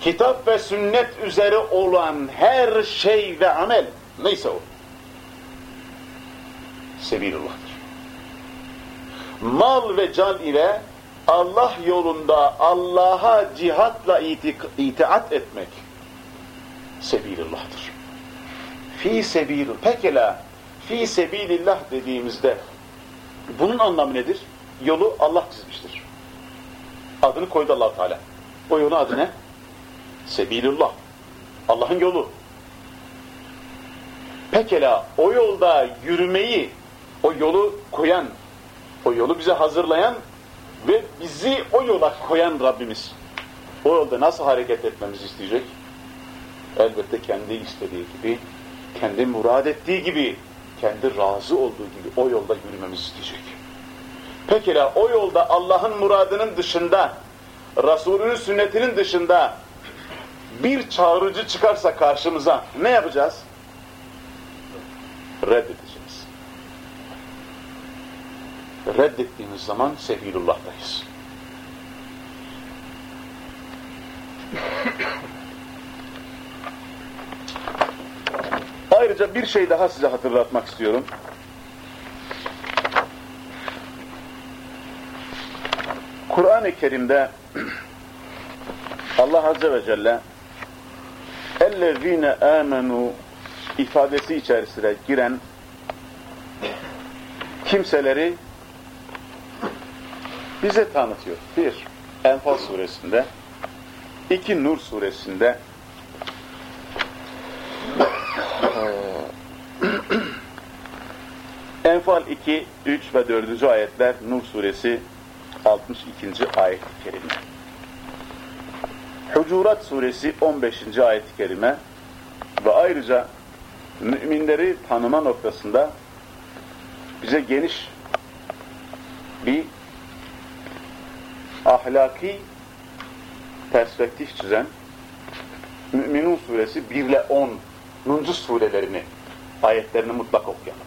kitap ve sünnet üzere olan her şey ve amel, neyse o, sebilullah'tır. Mal ve can ile Allah yolunda Allah'a cihatla itaat etmek sebilullah'tır. Fi sebilul. Pekala fi sebilillah dediğimizde bunun anlamı nedir? Yolu Allah çizmiştir. Adını koydu allah Teala. O yolun adı ne? Sebilullah. Allah'ın yolu. Pekala o yolda yürümeyi, o yolu koyan, o yolu bize hazırlayan ve bizi o yola koyan Rabbimiz. O yolda nasıl hareket etmemizi isteyecek? Elbette kendi istediği gibi, kendi murad ettiği gibi, kendi razı olduğu gibi o yolda yürümemizi isteyecek. Pekala o yolda Allah'ın muradının dışında, Resulünün sünnetinin dışında bir çağırıcı çıkarsa karşımıza ne yapacağız? Reddedeceğiz. Reddettiğimiz zaman sebilullah'tayız. Ayrıca bir şey daha size hatırlatmak istiyorum. Kur'an-ı Kerim'de Allah Azze ve Celle اَلَّذ۪ينَ آمَنُوا ifadesi içerisine giren kimseleri bize tanıtıyor. Bir, Enfal suresinde, iki Nur suresinde, Enfal 2, 3 ve 4. ayetler Nur suresi 62. ayet-i kerime. Hucurat suresi 15. ayet-i kerime ve ayrıca müminleri tanıma noktasında bize geniş bir ahlaki perspektif çizen Müminun suresi 1 ile 10. surelerini, ayetlerini mutlak okuyalım.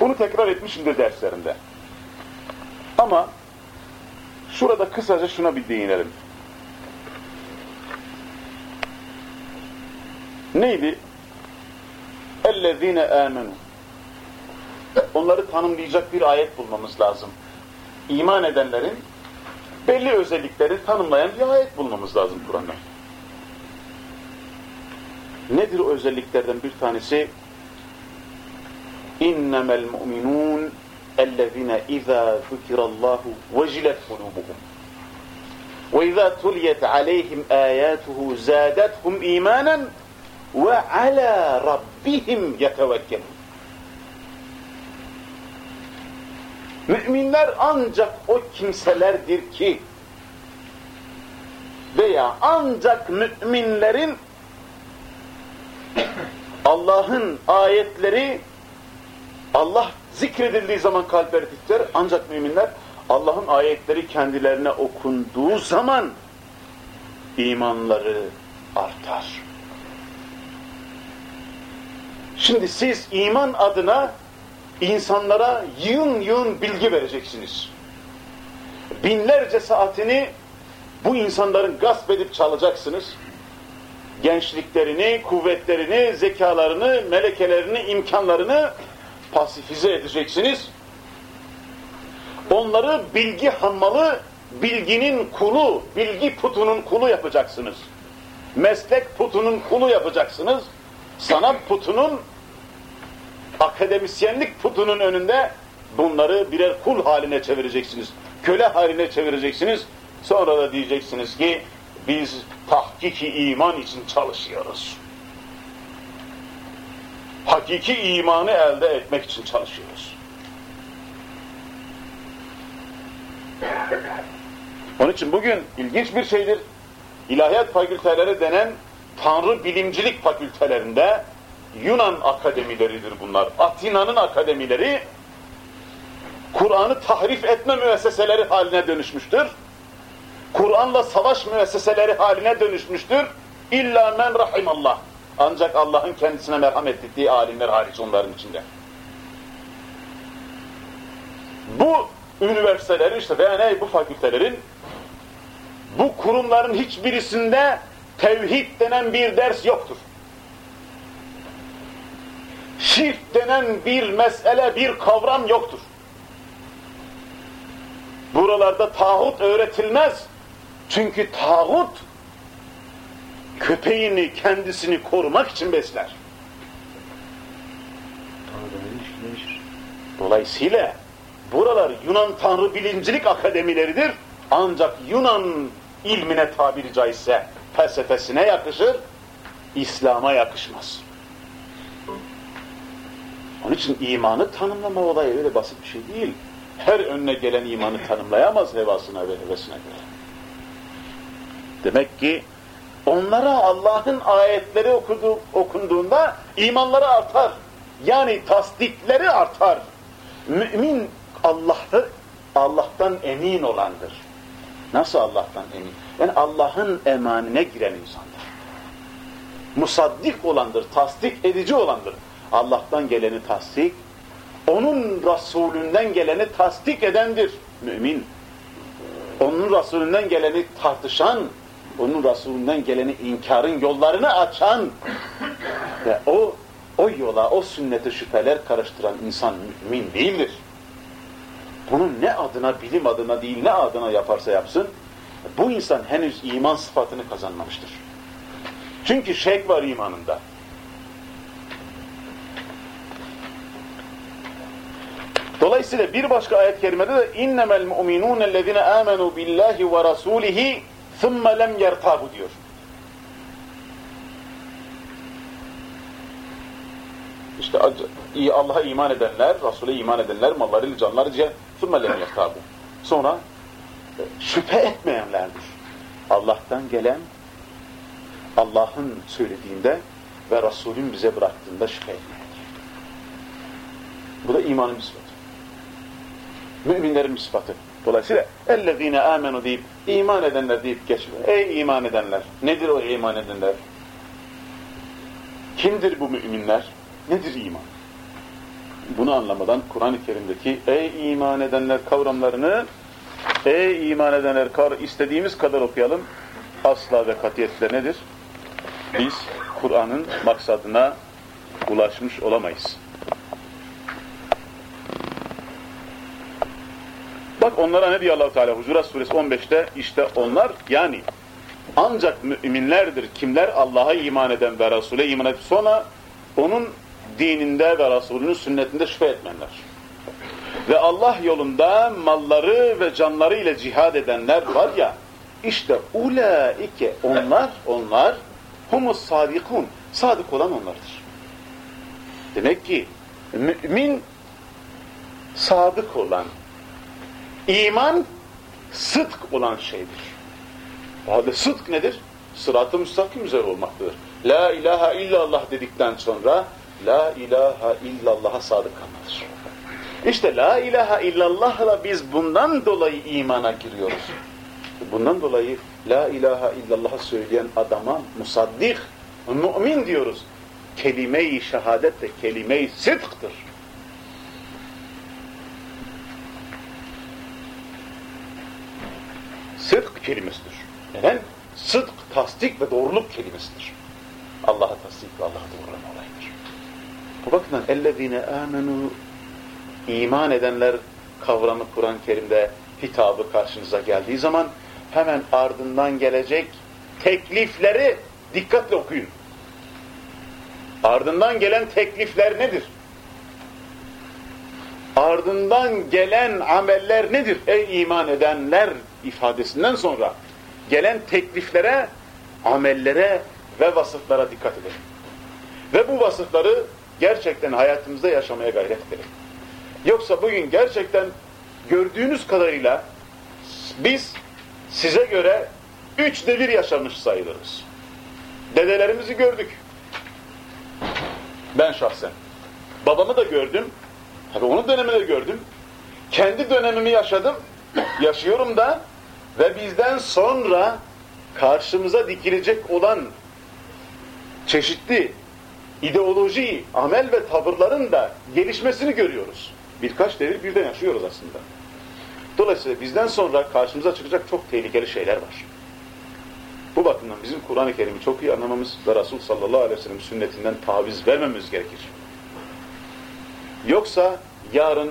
Bunu tekrar etmişimdir derslerinde. Ama şurada kısaca şuna bir değinelim. Neydi? اَلَّذ۪ينَ آمَنُوا Onları tanımlayacak bir ayet bulmamız lazım. İman edenlerin belli özellikleri tanımlayan bir ayet bulmamız lazım Kur'an'da. Nedir o özelliklerden bir tanesi? اِنَّمَا الْمُؤْمِنُونَ اَلَّذ۪ينَ اِذَا ذُكِرَ اللّٰهُ وَجِلَتْ قُلُوبُهُمْ وَاِذَا تُلْيَتْ عَلَيْهِمْ آيَاتُهُ زَادَتْهُمْ اِيمَانًا ve ala rabbihim yetevekkelun. Müminler ancak o kimselerdir ki veya ancak müminlerin Allah'ın ayetleri Allah zikredildiği zaman kalpleri titrer ancak müminler Allah'ın ayetleri kendilerine okunduğu zaman imanları artar. Şimdi siz iman adına insanlara yığın yığın bilgi vereceksiniz. Binlerce saatini bu insanların gasp edip çalacaksınız. Gençliklerini, kuvvetlerini, zekalarını, melekelerini, imkanlarını pasifize edeceksiniz. Onları bilgi hammalı, bilginin kulu, bilgi putunun kulu yapacaksınız. Meslek putunun kulu yapacaksınız. Sanat putunun akademisyenlik putunun önünde bunları birer kul haline çevireceksiniz. Köle haline çevireceksiniz. Sonra da diyeceksiniz ki biz tahkiki iman için çalışıyoruz. Hakiki imanı elde etmek için çalışıyoruz. Onun için bugün ilginç bir şeydir. İlahiyat fakülteleri denen Tanrı bilimcilik fakültelerinde Yunan akademileridir bunlar. Atina'nın akademileri Kur'an'ı tahrif etme müesseseleri haline dönüşmüştür. Kur'an'la savaş müesseseleri haline dönüşmüştür. İlla men rahimallah. Ancak Allah'ın kendisine merhamet ettiği alimler hariç onların içinde. Bu üniversitelerin işte veya ne bu fakültelerin bu kurumların hiçbirisinde tevhid denen bir ders yoktur. Şirk denen bir mesele, bir kavram yoktur. Buralarda tağut öğretilmez. Çünkü tağut köpeğini, kendisini korumak için besler. Dolayısıyla buralar Yunan Tanrı Bilimcilik Akademileridir. Ancak Yunan ilmine tabiri caizse felsefesine yakışır, İslam'a yakışmaz. Onun için imanı tanımlama olayı öyle basit bir şey değil. Her önüne gelen imanı tanımlayamaz hevasına ve hevesine göre. Demek ki onlara Allah'ın ayetleri okudu, okunduğunda imanları artar. Yani tasdikleri artar. Mümin Allah'ı Allah'tan emin olandır. Nasıl Allah'tan emin? Yani Allah'ın emanine giren insandır. Musaddik olandır, tasdik edici olandır. Allah'tan geleni tasdik, onun Resulünden geleni tasdik edendir mümin. Onun Resulünden geleni tartışan, onun Resulünden geleni inkarın yollarını açan ve o o yola, o sünnete şüpheler karıştıran insan mümin değildir. Bunun ne adına, bilim adına değil, ne adına yaparsa yapsın, bu insan henüz iman sıfatını kazanmamıştır. Çünkü şek var imanında. Dolayısıyla bir başka ayet-i kerimede de innemel mu'minun ellezine amenu billahi ve rasulihi thumma lem yertabu diyor. İşte Allah'a iman edenler, Resul'e iman edenler, mallarıyla canlarıca thumma lem yertabu. Sonra şüphe etmeyenlerdir. Allah'tan gelen, Allah'ın söylediğinde ve Resul'ün bize bıraktığında şüphe etmeyendir. Bu da bir sıfatı. Müminlerin bir sıfatı. Dolayısıyla اَلَّذ۪ينَ amenu deyip iman edenler deyip geçmiyor. Ey iman edenler! Nedir o iman edenler? Kimdir bu müminler? Nedir iman? Bunu anlamadan Kur'an-ı Kerim'deki ey iman edenler kavramlarını ey iman edenler istediğimiz kadar okuyalım. Asla ve katiyetle nedir? Biz Kur'an'ın maksadına ulaşmış olamayız. Bak onlara ne diyor allah Teala Hucurat suresi 15'te işte onlar yani ancak müminlerdir. Kimler? Allah'a iman eden ve Resul'e iman edip sonra onun dininde ve Resulünün sünnetinde şüphe etmenler. Ve Allah yolunda malları ve canları ile cihad edenler var ya işte ulaike onlar onlar humus sadikun sadık olan onlardır. Demek ki mümin sadık olan İman sıdk olan şeydir. Halde sıdk nedir? Sırat-ı müstakim üzere olmaktadır. La ilahe illallah dedikten sonra La ilahe illallah'a sadık kalmadır. İşte La ilahe illallah'la biz bundan dolayı imana giriyoruz. Bundan dolayı La ilahe illallah'ı söyleyen adama musaddik, mümin diyoruz. Kelime-i şehadet de kelime-i sıdktır. Sıdk kelimesidir. Neden? Sıdk, tasdik ve doğruluk kelimesidir. Allah'a tasdik ve Allah'a doğrulama olayıdır. Bu bakımdan اَلَّذ۪ينَ آمَنُوا iman edenler kavramı Kur'an-ı Kerim'de hitabı karşınıza geldiği zaman hemen ardından gelecek teklifleri dikkatle okuyun. Ardından gelen teklifler nedir? ardından gelen ameller nedir? Ey iman edenler ifadesinden sonra gelen tekliflere, amellere ve vasıflara dikkat edelim. Ve bu vasıfları gerçekten hayatımızda yaşamaya gayret edelim. Yoksa bugün gerçekten gördüğünüz kadarıyla biz size göre üç devir yaşamış sayılırız. Dedelerimizi gördük. Ben şahsen. Babamı da gördüm. Tabii onun dönemini de gördüm. Kendi dönemimi yaşadım. Yaşıyorum da ve bizden sonra karşımıza dikilecek olan çeşitli ideoloji, amel ve tavırların da gelişmesini görüyoruz. Birkaç devir birden yaşıyoruz aslında. Dolayısıyla bizden sonra karşımıza çıkacak çok tehlikeli şeyler var. Bu bakımdan bizim Kur'an-ı Kerim'i çok iyi anlamamız ve Resul sallallahu aleyhi ve sellem sünnetinden taviz vermemiz gerekir. Yoksa yarın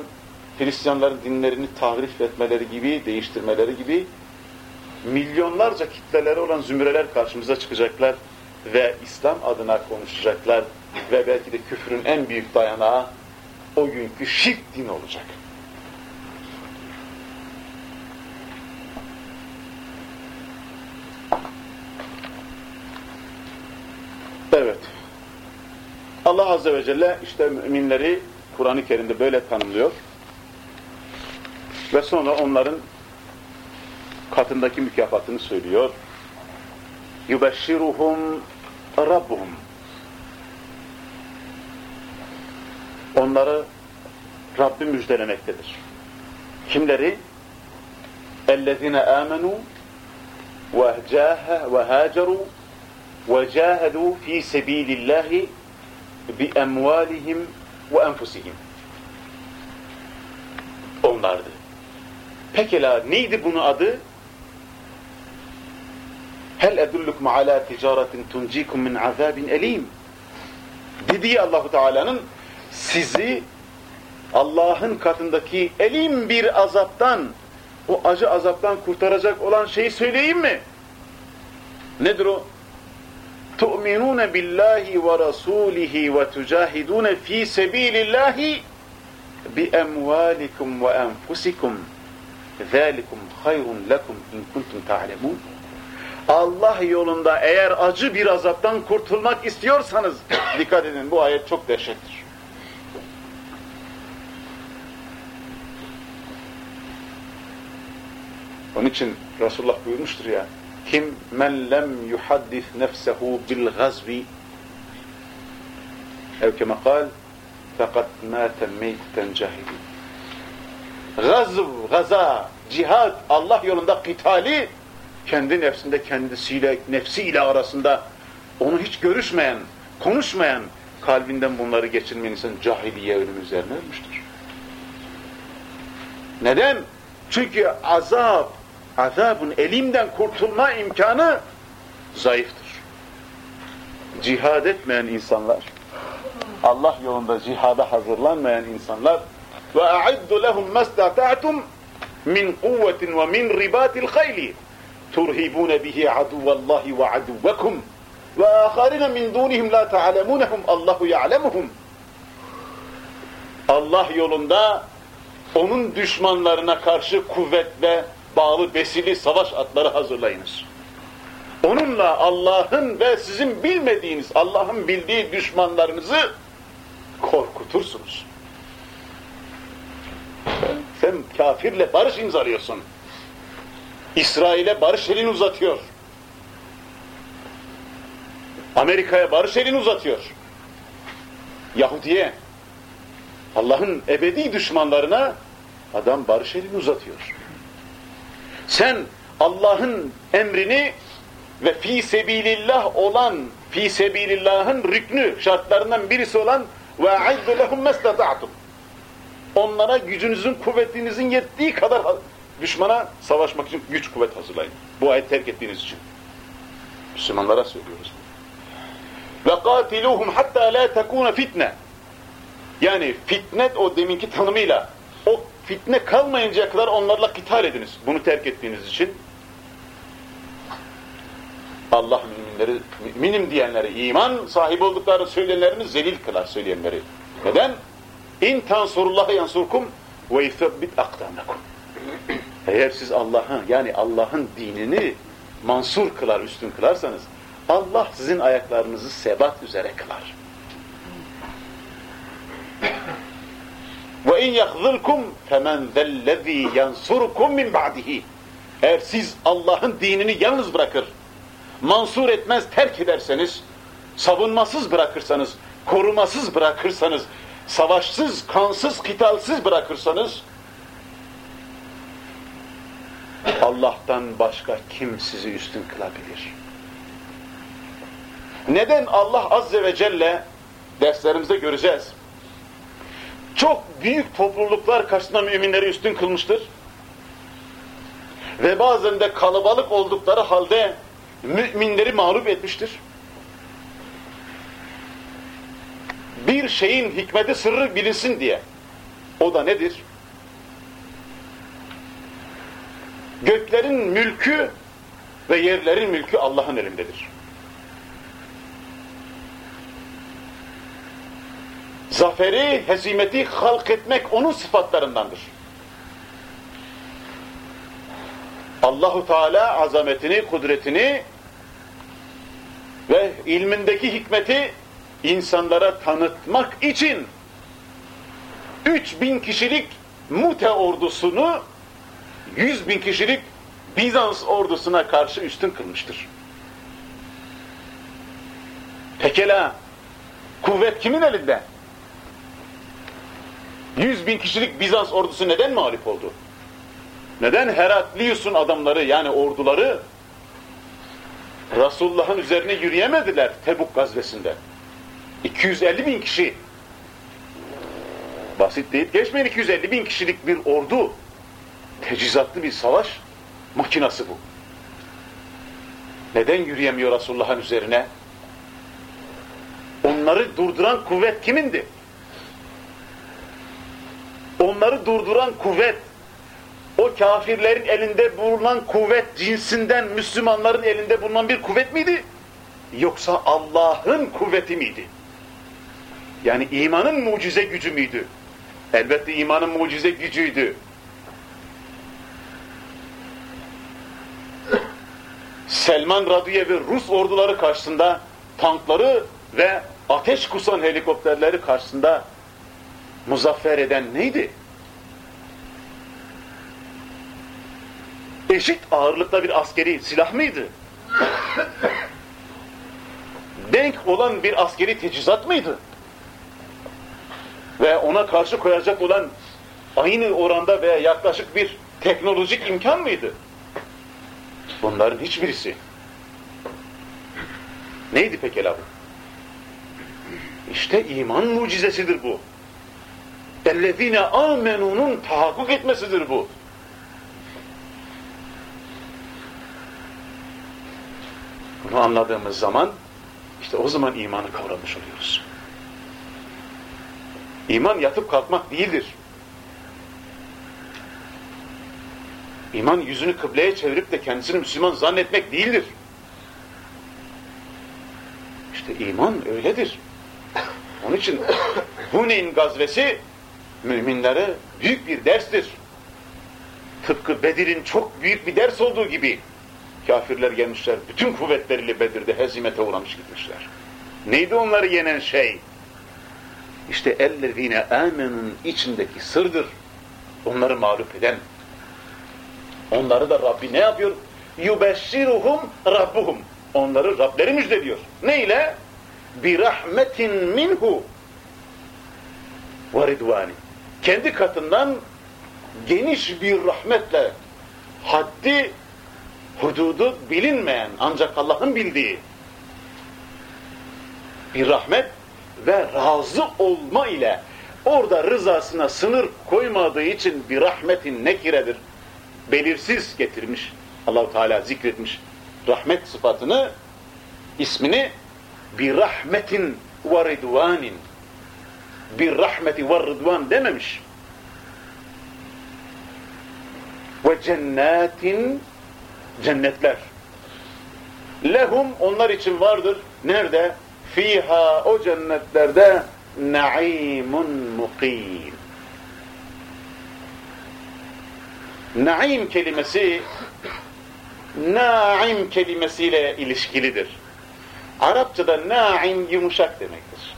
Hristiyanların dinlerini tahrif etmeleri gibi, değiştirmeleri gibi milyonlarca kitleleri olan zümreler karşımıza çıkacaklar ve İslam adına konuşacaklar ve belki de küfrün en büyük dayanağı o günkü şirk din olacak. Evet. Allah Azze ve Celle işte müminleri Kur'an-ı Kerim'de böyle tanımlıyor. Ve sonra onların katındaki mükafatını söylüyor. يُبَشِّرُهُمْ رَبُّهُمْ Onları Rabbi müjdelemektedir. Kimleri? اَلَّذِينَ آمَنُوا وَهَاجَرُوا وَجَاهَدُوا ف۪ي سَب۪يلِ اللّٰهِ بِاَمْوَالِهِمْ وَاَنْفُسِهِمْ Onlardı. Pekala neydi bunun adı? Hel edullukum ala ticaretin tuncikum min azabin elim. Dediği Allahu Teala'nın sizi Allah'ın katındaki elim bir azaptan, o acı azaptan kurtaracak olan şeyi söyleyeyim mi? Nedir o? Rasulihi ve tucahidun fi sabilillahi bi emvalikum ve enfusikum. Zalikum hayrun lekum in kuntum ta'lemun. Allah yolunda eğer acı bir azaptan kurtulmak istiyorsanız dikkat edin bu ayet çok dehşettir. Onun için Resulullah buyurmuştur ya kim men lem yuhaddis nefsehu bil gazvi ev kema kal fakat mâte meyten cahili gazv, gaza, cihad, Allah yolunda kitali kendi nefsinde kendisiyle, nefsiyle arasında onu hiç görüşmeyen, konuşmayan kalbinden bunları geçirmeyen insan cahiliye ölüm üzerine ölmüştür. Neden? Çünkü azap, azabın elimden kurtulma imkanı zayıftır. Cihad etmeyen insanlar, Allah yolunda cihada hazırlanmayan insanlar ve a'iddu lehum mastata'tum min kuvvetin ve min ribatil hayli turhibune bihi aduvallahi ve aduvakum ve aharine min dunihim la ta'lemunehum Allahu ya'lemuhum Allah yolunda onun düşmanlarına karşı kuvvetle bağlı besili savaş atları hazırlayınız. Onunla Allah'ın ve sizin bilmediğiniz, Allah'ın bildiği düşmanlarınızı korkutursunuz. Sen kafirle barış imzalıyorsun. İsrail'e barış elini uzatıyor. Amerika'ya barış elini uzatıyor. Yahudi'ye, Allah'ın ebedi düşmanlarına adam barış elini uzatıyor. Sen Allah'ın emrini ve fi sebilillah olan, fi sebilillah'ın rüknü, şartlarından birisi olan ve aiddu lehum mestata'tum. Onlara gücünüzün, kuvvetinizin yettiği kadar düşmana savaşmak için güç kuvvet hazırlayın. Bu ayet terk ettiğiniz için. Müslümanlara söylüyoruz. Katiluhum hatta la tekuna fitne. Yani fitnet o deminki tanımıyla o fitne kalmayıncaya kadar onlarla kital ediniz. Bunu terk ettiğiniz için Allah müminleri, müminim diyenleri, iman sahibi olduklarını söyleyenlerini zelil kılar söyleyenleri. Neden? İn tansurullaha yansurkum ve yuthabbit akdamakum. Eğer siz Allah'ın yani Allah'ın dinini mansur kılar, üstün kılarsanız Allah sizin ayaklarınızı sebat üzere kılar. Ve in yahzulkum femen zellezî yansurukum min ba'dihi. Eğer siz Allah'ın dinini yalnız bırakır, mansur etmez, terk ederseniz, savunmasız bırakırsanız, korumasız bırakırsanız, savaşsız, kansız, kitalsız bırakırsanız, Allah'tan başka kim sizi üstün kılabilir? Neden Allah Azze ve Celle derslerimizde göreceğiz? Çok büyük topluluklar karşısında müminleri üstün kılmıştır. Ve bazen de kalabalık oldukları halde müminleri mağlup etmiştir. Bir şeyin hikmeti sırrı bilinsin diye. O da nedir? Göklerin mülkü ve yerlerin mülkü Allah'ın elindedir. Zaferi, hezimeti halk etmek onun sıfatlarındandır. Allahu Teala azametini, kudretini ve ilmindeki hikmeti insanlara tanıtmak için 3000 kişilik Mute ordusunu 100 bin kişilik Bizans ordusuna karşı üstün kılmıştır. Pekala, kuvvet kimin elinde? 100 bin kişilik Bizans ordusu neden mağlup oldu? Neden Heraklius'un adamları yani orduları Resulullah'ın üzerine yürüyemediler Tebuk gazvesinde? 250 bin kişi. Basit değil. Geçmeyin 250 bin kişilik bir ordu. Tecizatlı bir savaş makinası bu. Neden yürüyemiyor Resulullah'ın üzerine? Onları durduran kuvvet kimindi? Onları durduran kuvvet, o kafirlerin elinde bulunan kuvvet cinsinden Müslümanların elinde bulunan bir kuvvet miydi? Yoksa Allah'ın kuvveti miydi? Yani imanın mucize gücü müydü? Elbette imanın mucize gücüydü. Selman Radiye ve Rus orduları karşısında tankları ve ateş kusan helikopterleri karşısında muzaffer eden neydi? Eşit ağırlıkta bir askeri silah mıydı? Denk olan bir askeri tecizat mıydı? Ve ona karşı koyacak olan aynı oranda veya yaklaşık bir teknolojik imkan mıydı? Bunların hiçbirisi. Neydi pekala bu? İşte iman mucizesidir bu. Ellezine amenunun tahakkuk etmesidir bu. Bunu anladığımız zaman işte o zaman imanı kavramış oluyoruz. İman yatıp kalkmak değildir. İman yüzünü kıbleye çevirip de kendisini Müslüman zannetmek değildir. İşte iman öyledir. Onun için Huneyn gazvesi müminlere büyük bir derstir. Tıpkı Bedir'in çok büyük bir ders olduğu gibi kafirler gelmişler, bütün kuvvetleriyle Bedir'de hezimete uğramış gitmişler. Neydi onları yenen şey? İşte ellezine amenun içindeki sırdır. Onları mağlup eden. Onları da Rabbi ne yapıyor? Yubeşşiruhum Rabbuhum. Onları Rableri müjdeliyor. Ne ile? Bir rahmetin minhu ve ridvani. Kendi katından geniş bir rahmetle haddi hududu bilinmeyen ancak Allah'ın bildiği bir rahmet ve razı olma ile orada rızasına sınır koymadığı için bir rahmetin nekiredir. Belirsiz getirmiş. Allahu Teala zikretmiş rahmet sıfatını, ismini bir rahmetin ve ridvanin bir rahmeti ve rıdvan dememiş. Ve cennetin cennetler. Lehum onlar için vardır. Nerede? Fiha o cennetlerde na'imun mukim. Naim kelimesi naim kelimesiyle ilişkilidir. Arapçada naim yumuşak demektir.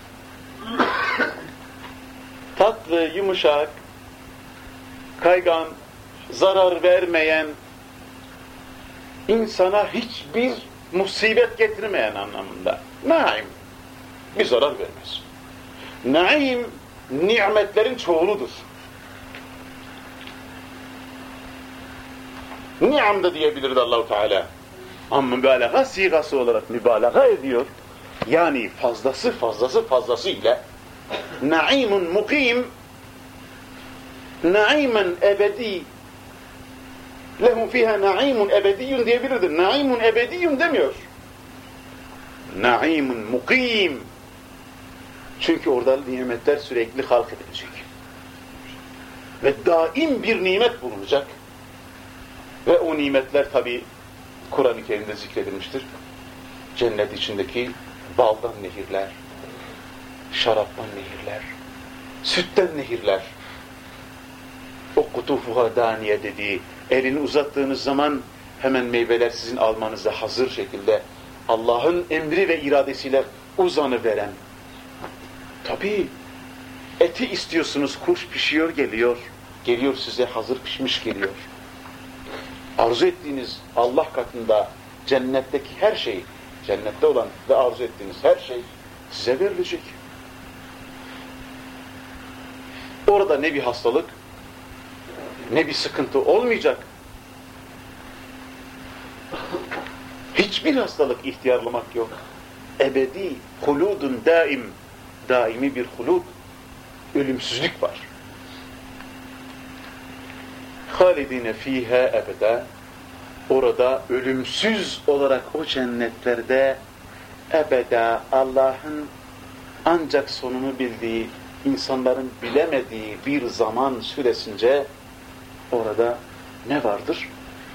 Tatlı, yumuşak, kaygan, zarar vermeyen, insana hiçbir musibet getirmeyen anlamında. Naim, bir zarar vermez. Naim, nimetlerin çoğuludur. Ni'am da diyebilirdi Allahu Teala. Ama mübalağa sigası olarak mübalağa ediyor. Yani fazlası fazlası fazlasıyla naimun mukim naimen ebedi lehum fiha naimun ebediyyun diyebilirdi. Naimun ebediyyun demiyor. Naimun mukim çünkü orada nimetler sürekli halk edilecek. Ve daim bir nimet bulunacak. Ve o nimetler tabi Kur'an-ı Kerim'de zikredilmiştir. Cennet içindeki baldan nehirler, şaraptan nehirler, sütten nehirler. O kutufuha daniye dediği, elini uzattığınız zaman hemen meyveler sizin almanıza hazır şekilde Allah'ın emri ve iradesiyle uzanı veren. Tabi eti istiyorsunuz, kuş pişiyor geliyor. Geliyor size hazır pişmiş geliyor arzu ettiğiniz Allah katında cennetteki her şey, cennette olan ve arzu ettiğiniz her şey size verilecek. Orada ne bir hastalık, ne bir sıkıntı olmayacak. Hiçbir hastalık ihtiyarlamak yok. Ebedi, huludun daim, daimi bir hulud, ölümsüzlük var halidine fiha ebede orada ölümsüz olarak o cennetlerde ebeda Allah'ın ancak sonunu bildiği, insanların bilemediği bir zaman süresince orada ne vardır?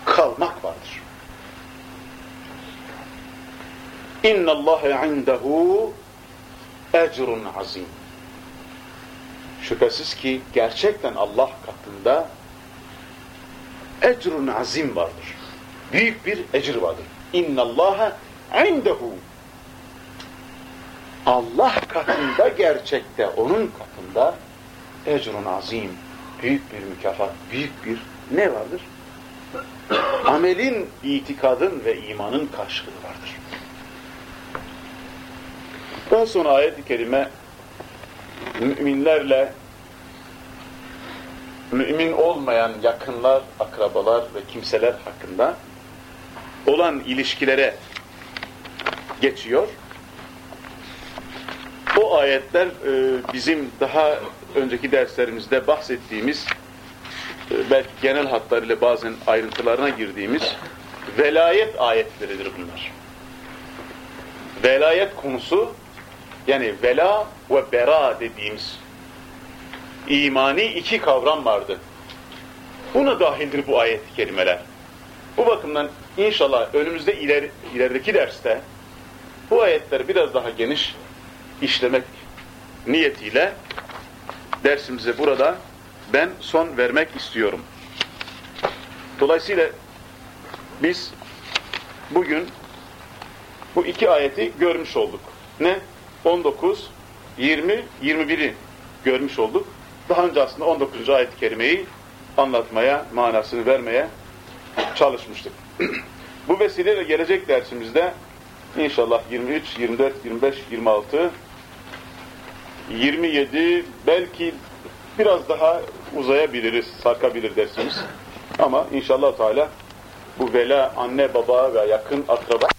Kalmak vardır. İnna Allah indehu ecrun azim. Şüphesiz ki gerçekten Allah katında ecrun azim vardır. Büyük bir ecir vardır. İnna Allaha indehu. Allah katında gerçekte, onun katında ecrun azim. Büyük bir mükafat, büyük bir ne vardır? Amelin, itikadın ve imanın karşılığı vardır. Daha sonra ayet-i kerime müminlerle mümin olmayan yakınlar, akrabalar ve kimseler hakkında olan ilişkilere geçiyor. O ayetler e, bizim daha önceki derslerimizde bahsettiğimiz e, belki genel hatlarıyla bazen ayrıntılarına girdiğimiz velayet ayetleridir bunlar. Velayet konusu yani vela ve bera dediğimiz imani iki kavram vardı. Buna dahildir bu ayet-i kerimeler. Bu bakımdan inşallah önümüzde iler, ilerideki derste bu ayetleri biraz daha geniş işlemek niyetiyle dersimize burada ben son vermek istiyorum. Dolayısıyla biz bugün bu iki ayeti görmüş olduk. Ne? 19, 20, 21'i görmüş olduk. Daha önce aslında 19. ayet-i kerimeyi anlatmaya, manasını vermeye çalışmıştık. Bu vesileyle gelecek dersimizde inşallah 23, 24, 25, 26, 27 belki biraz daha uzayabiliriz, sarkabilir dersimiz. Ama inşallah Teala bu vela anne baba ve yakın akraba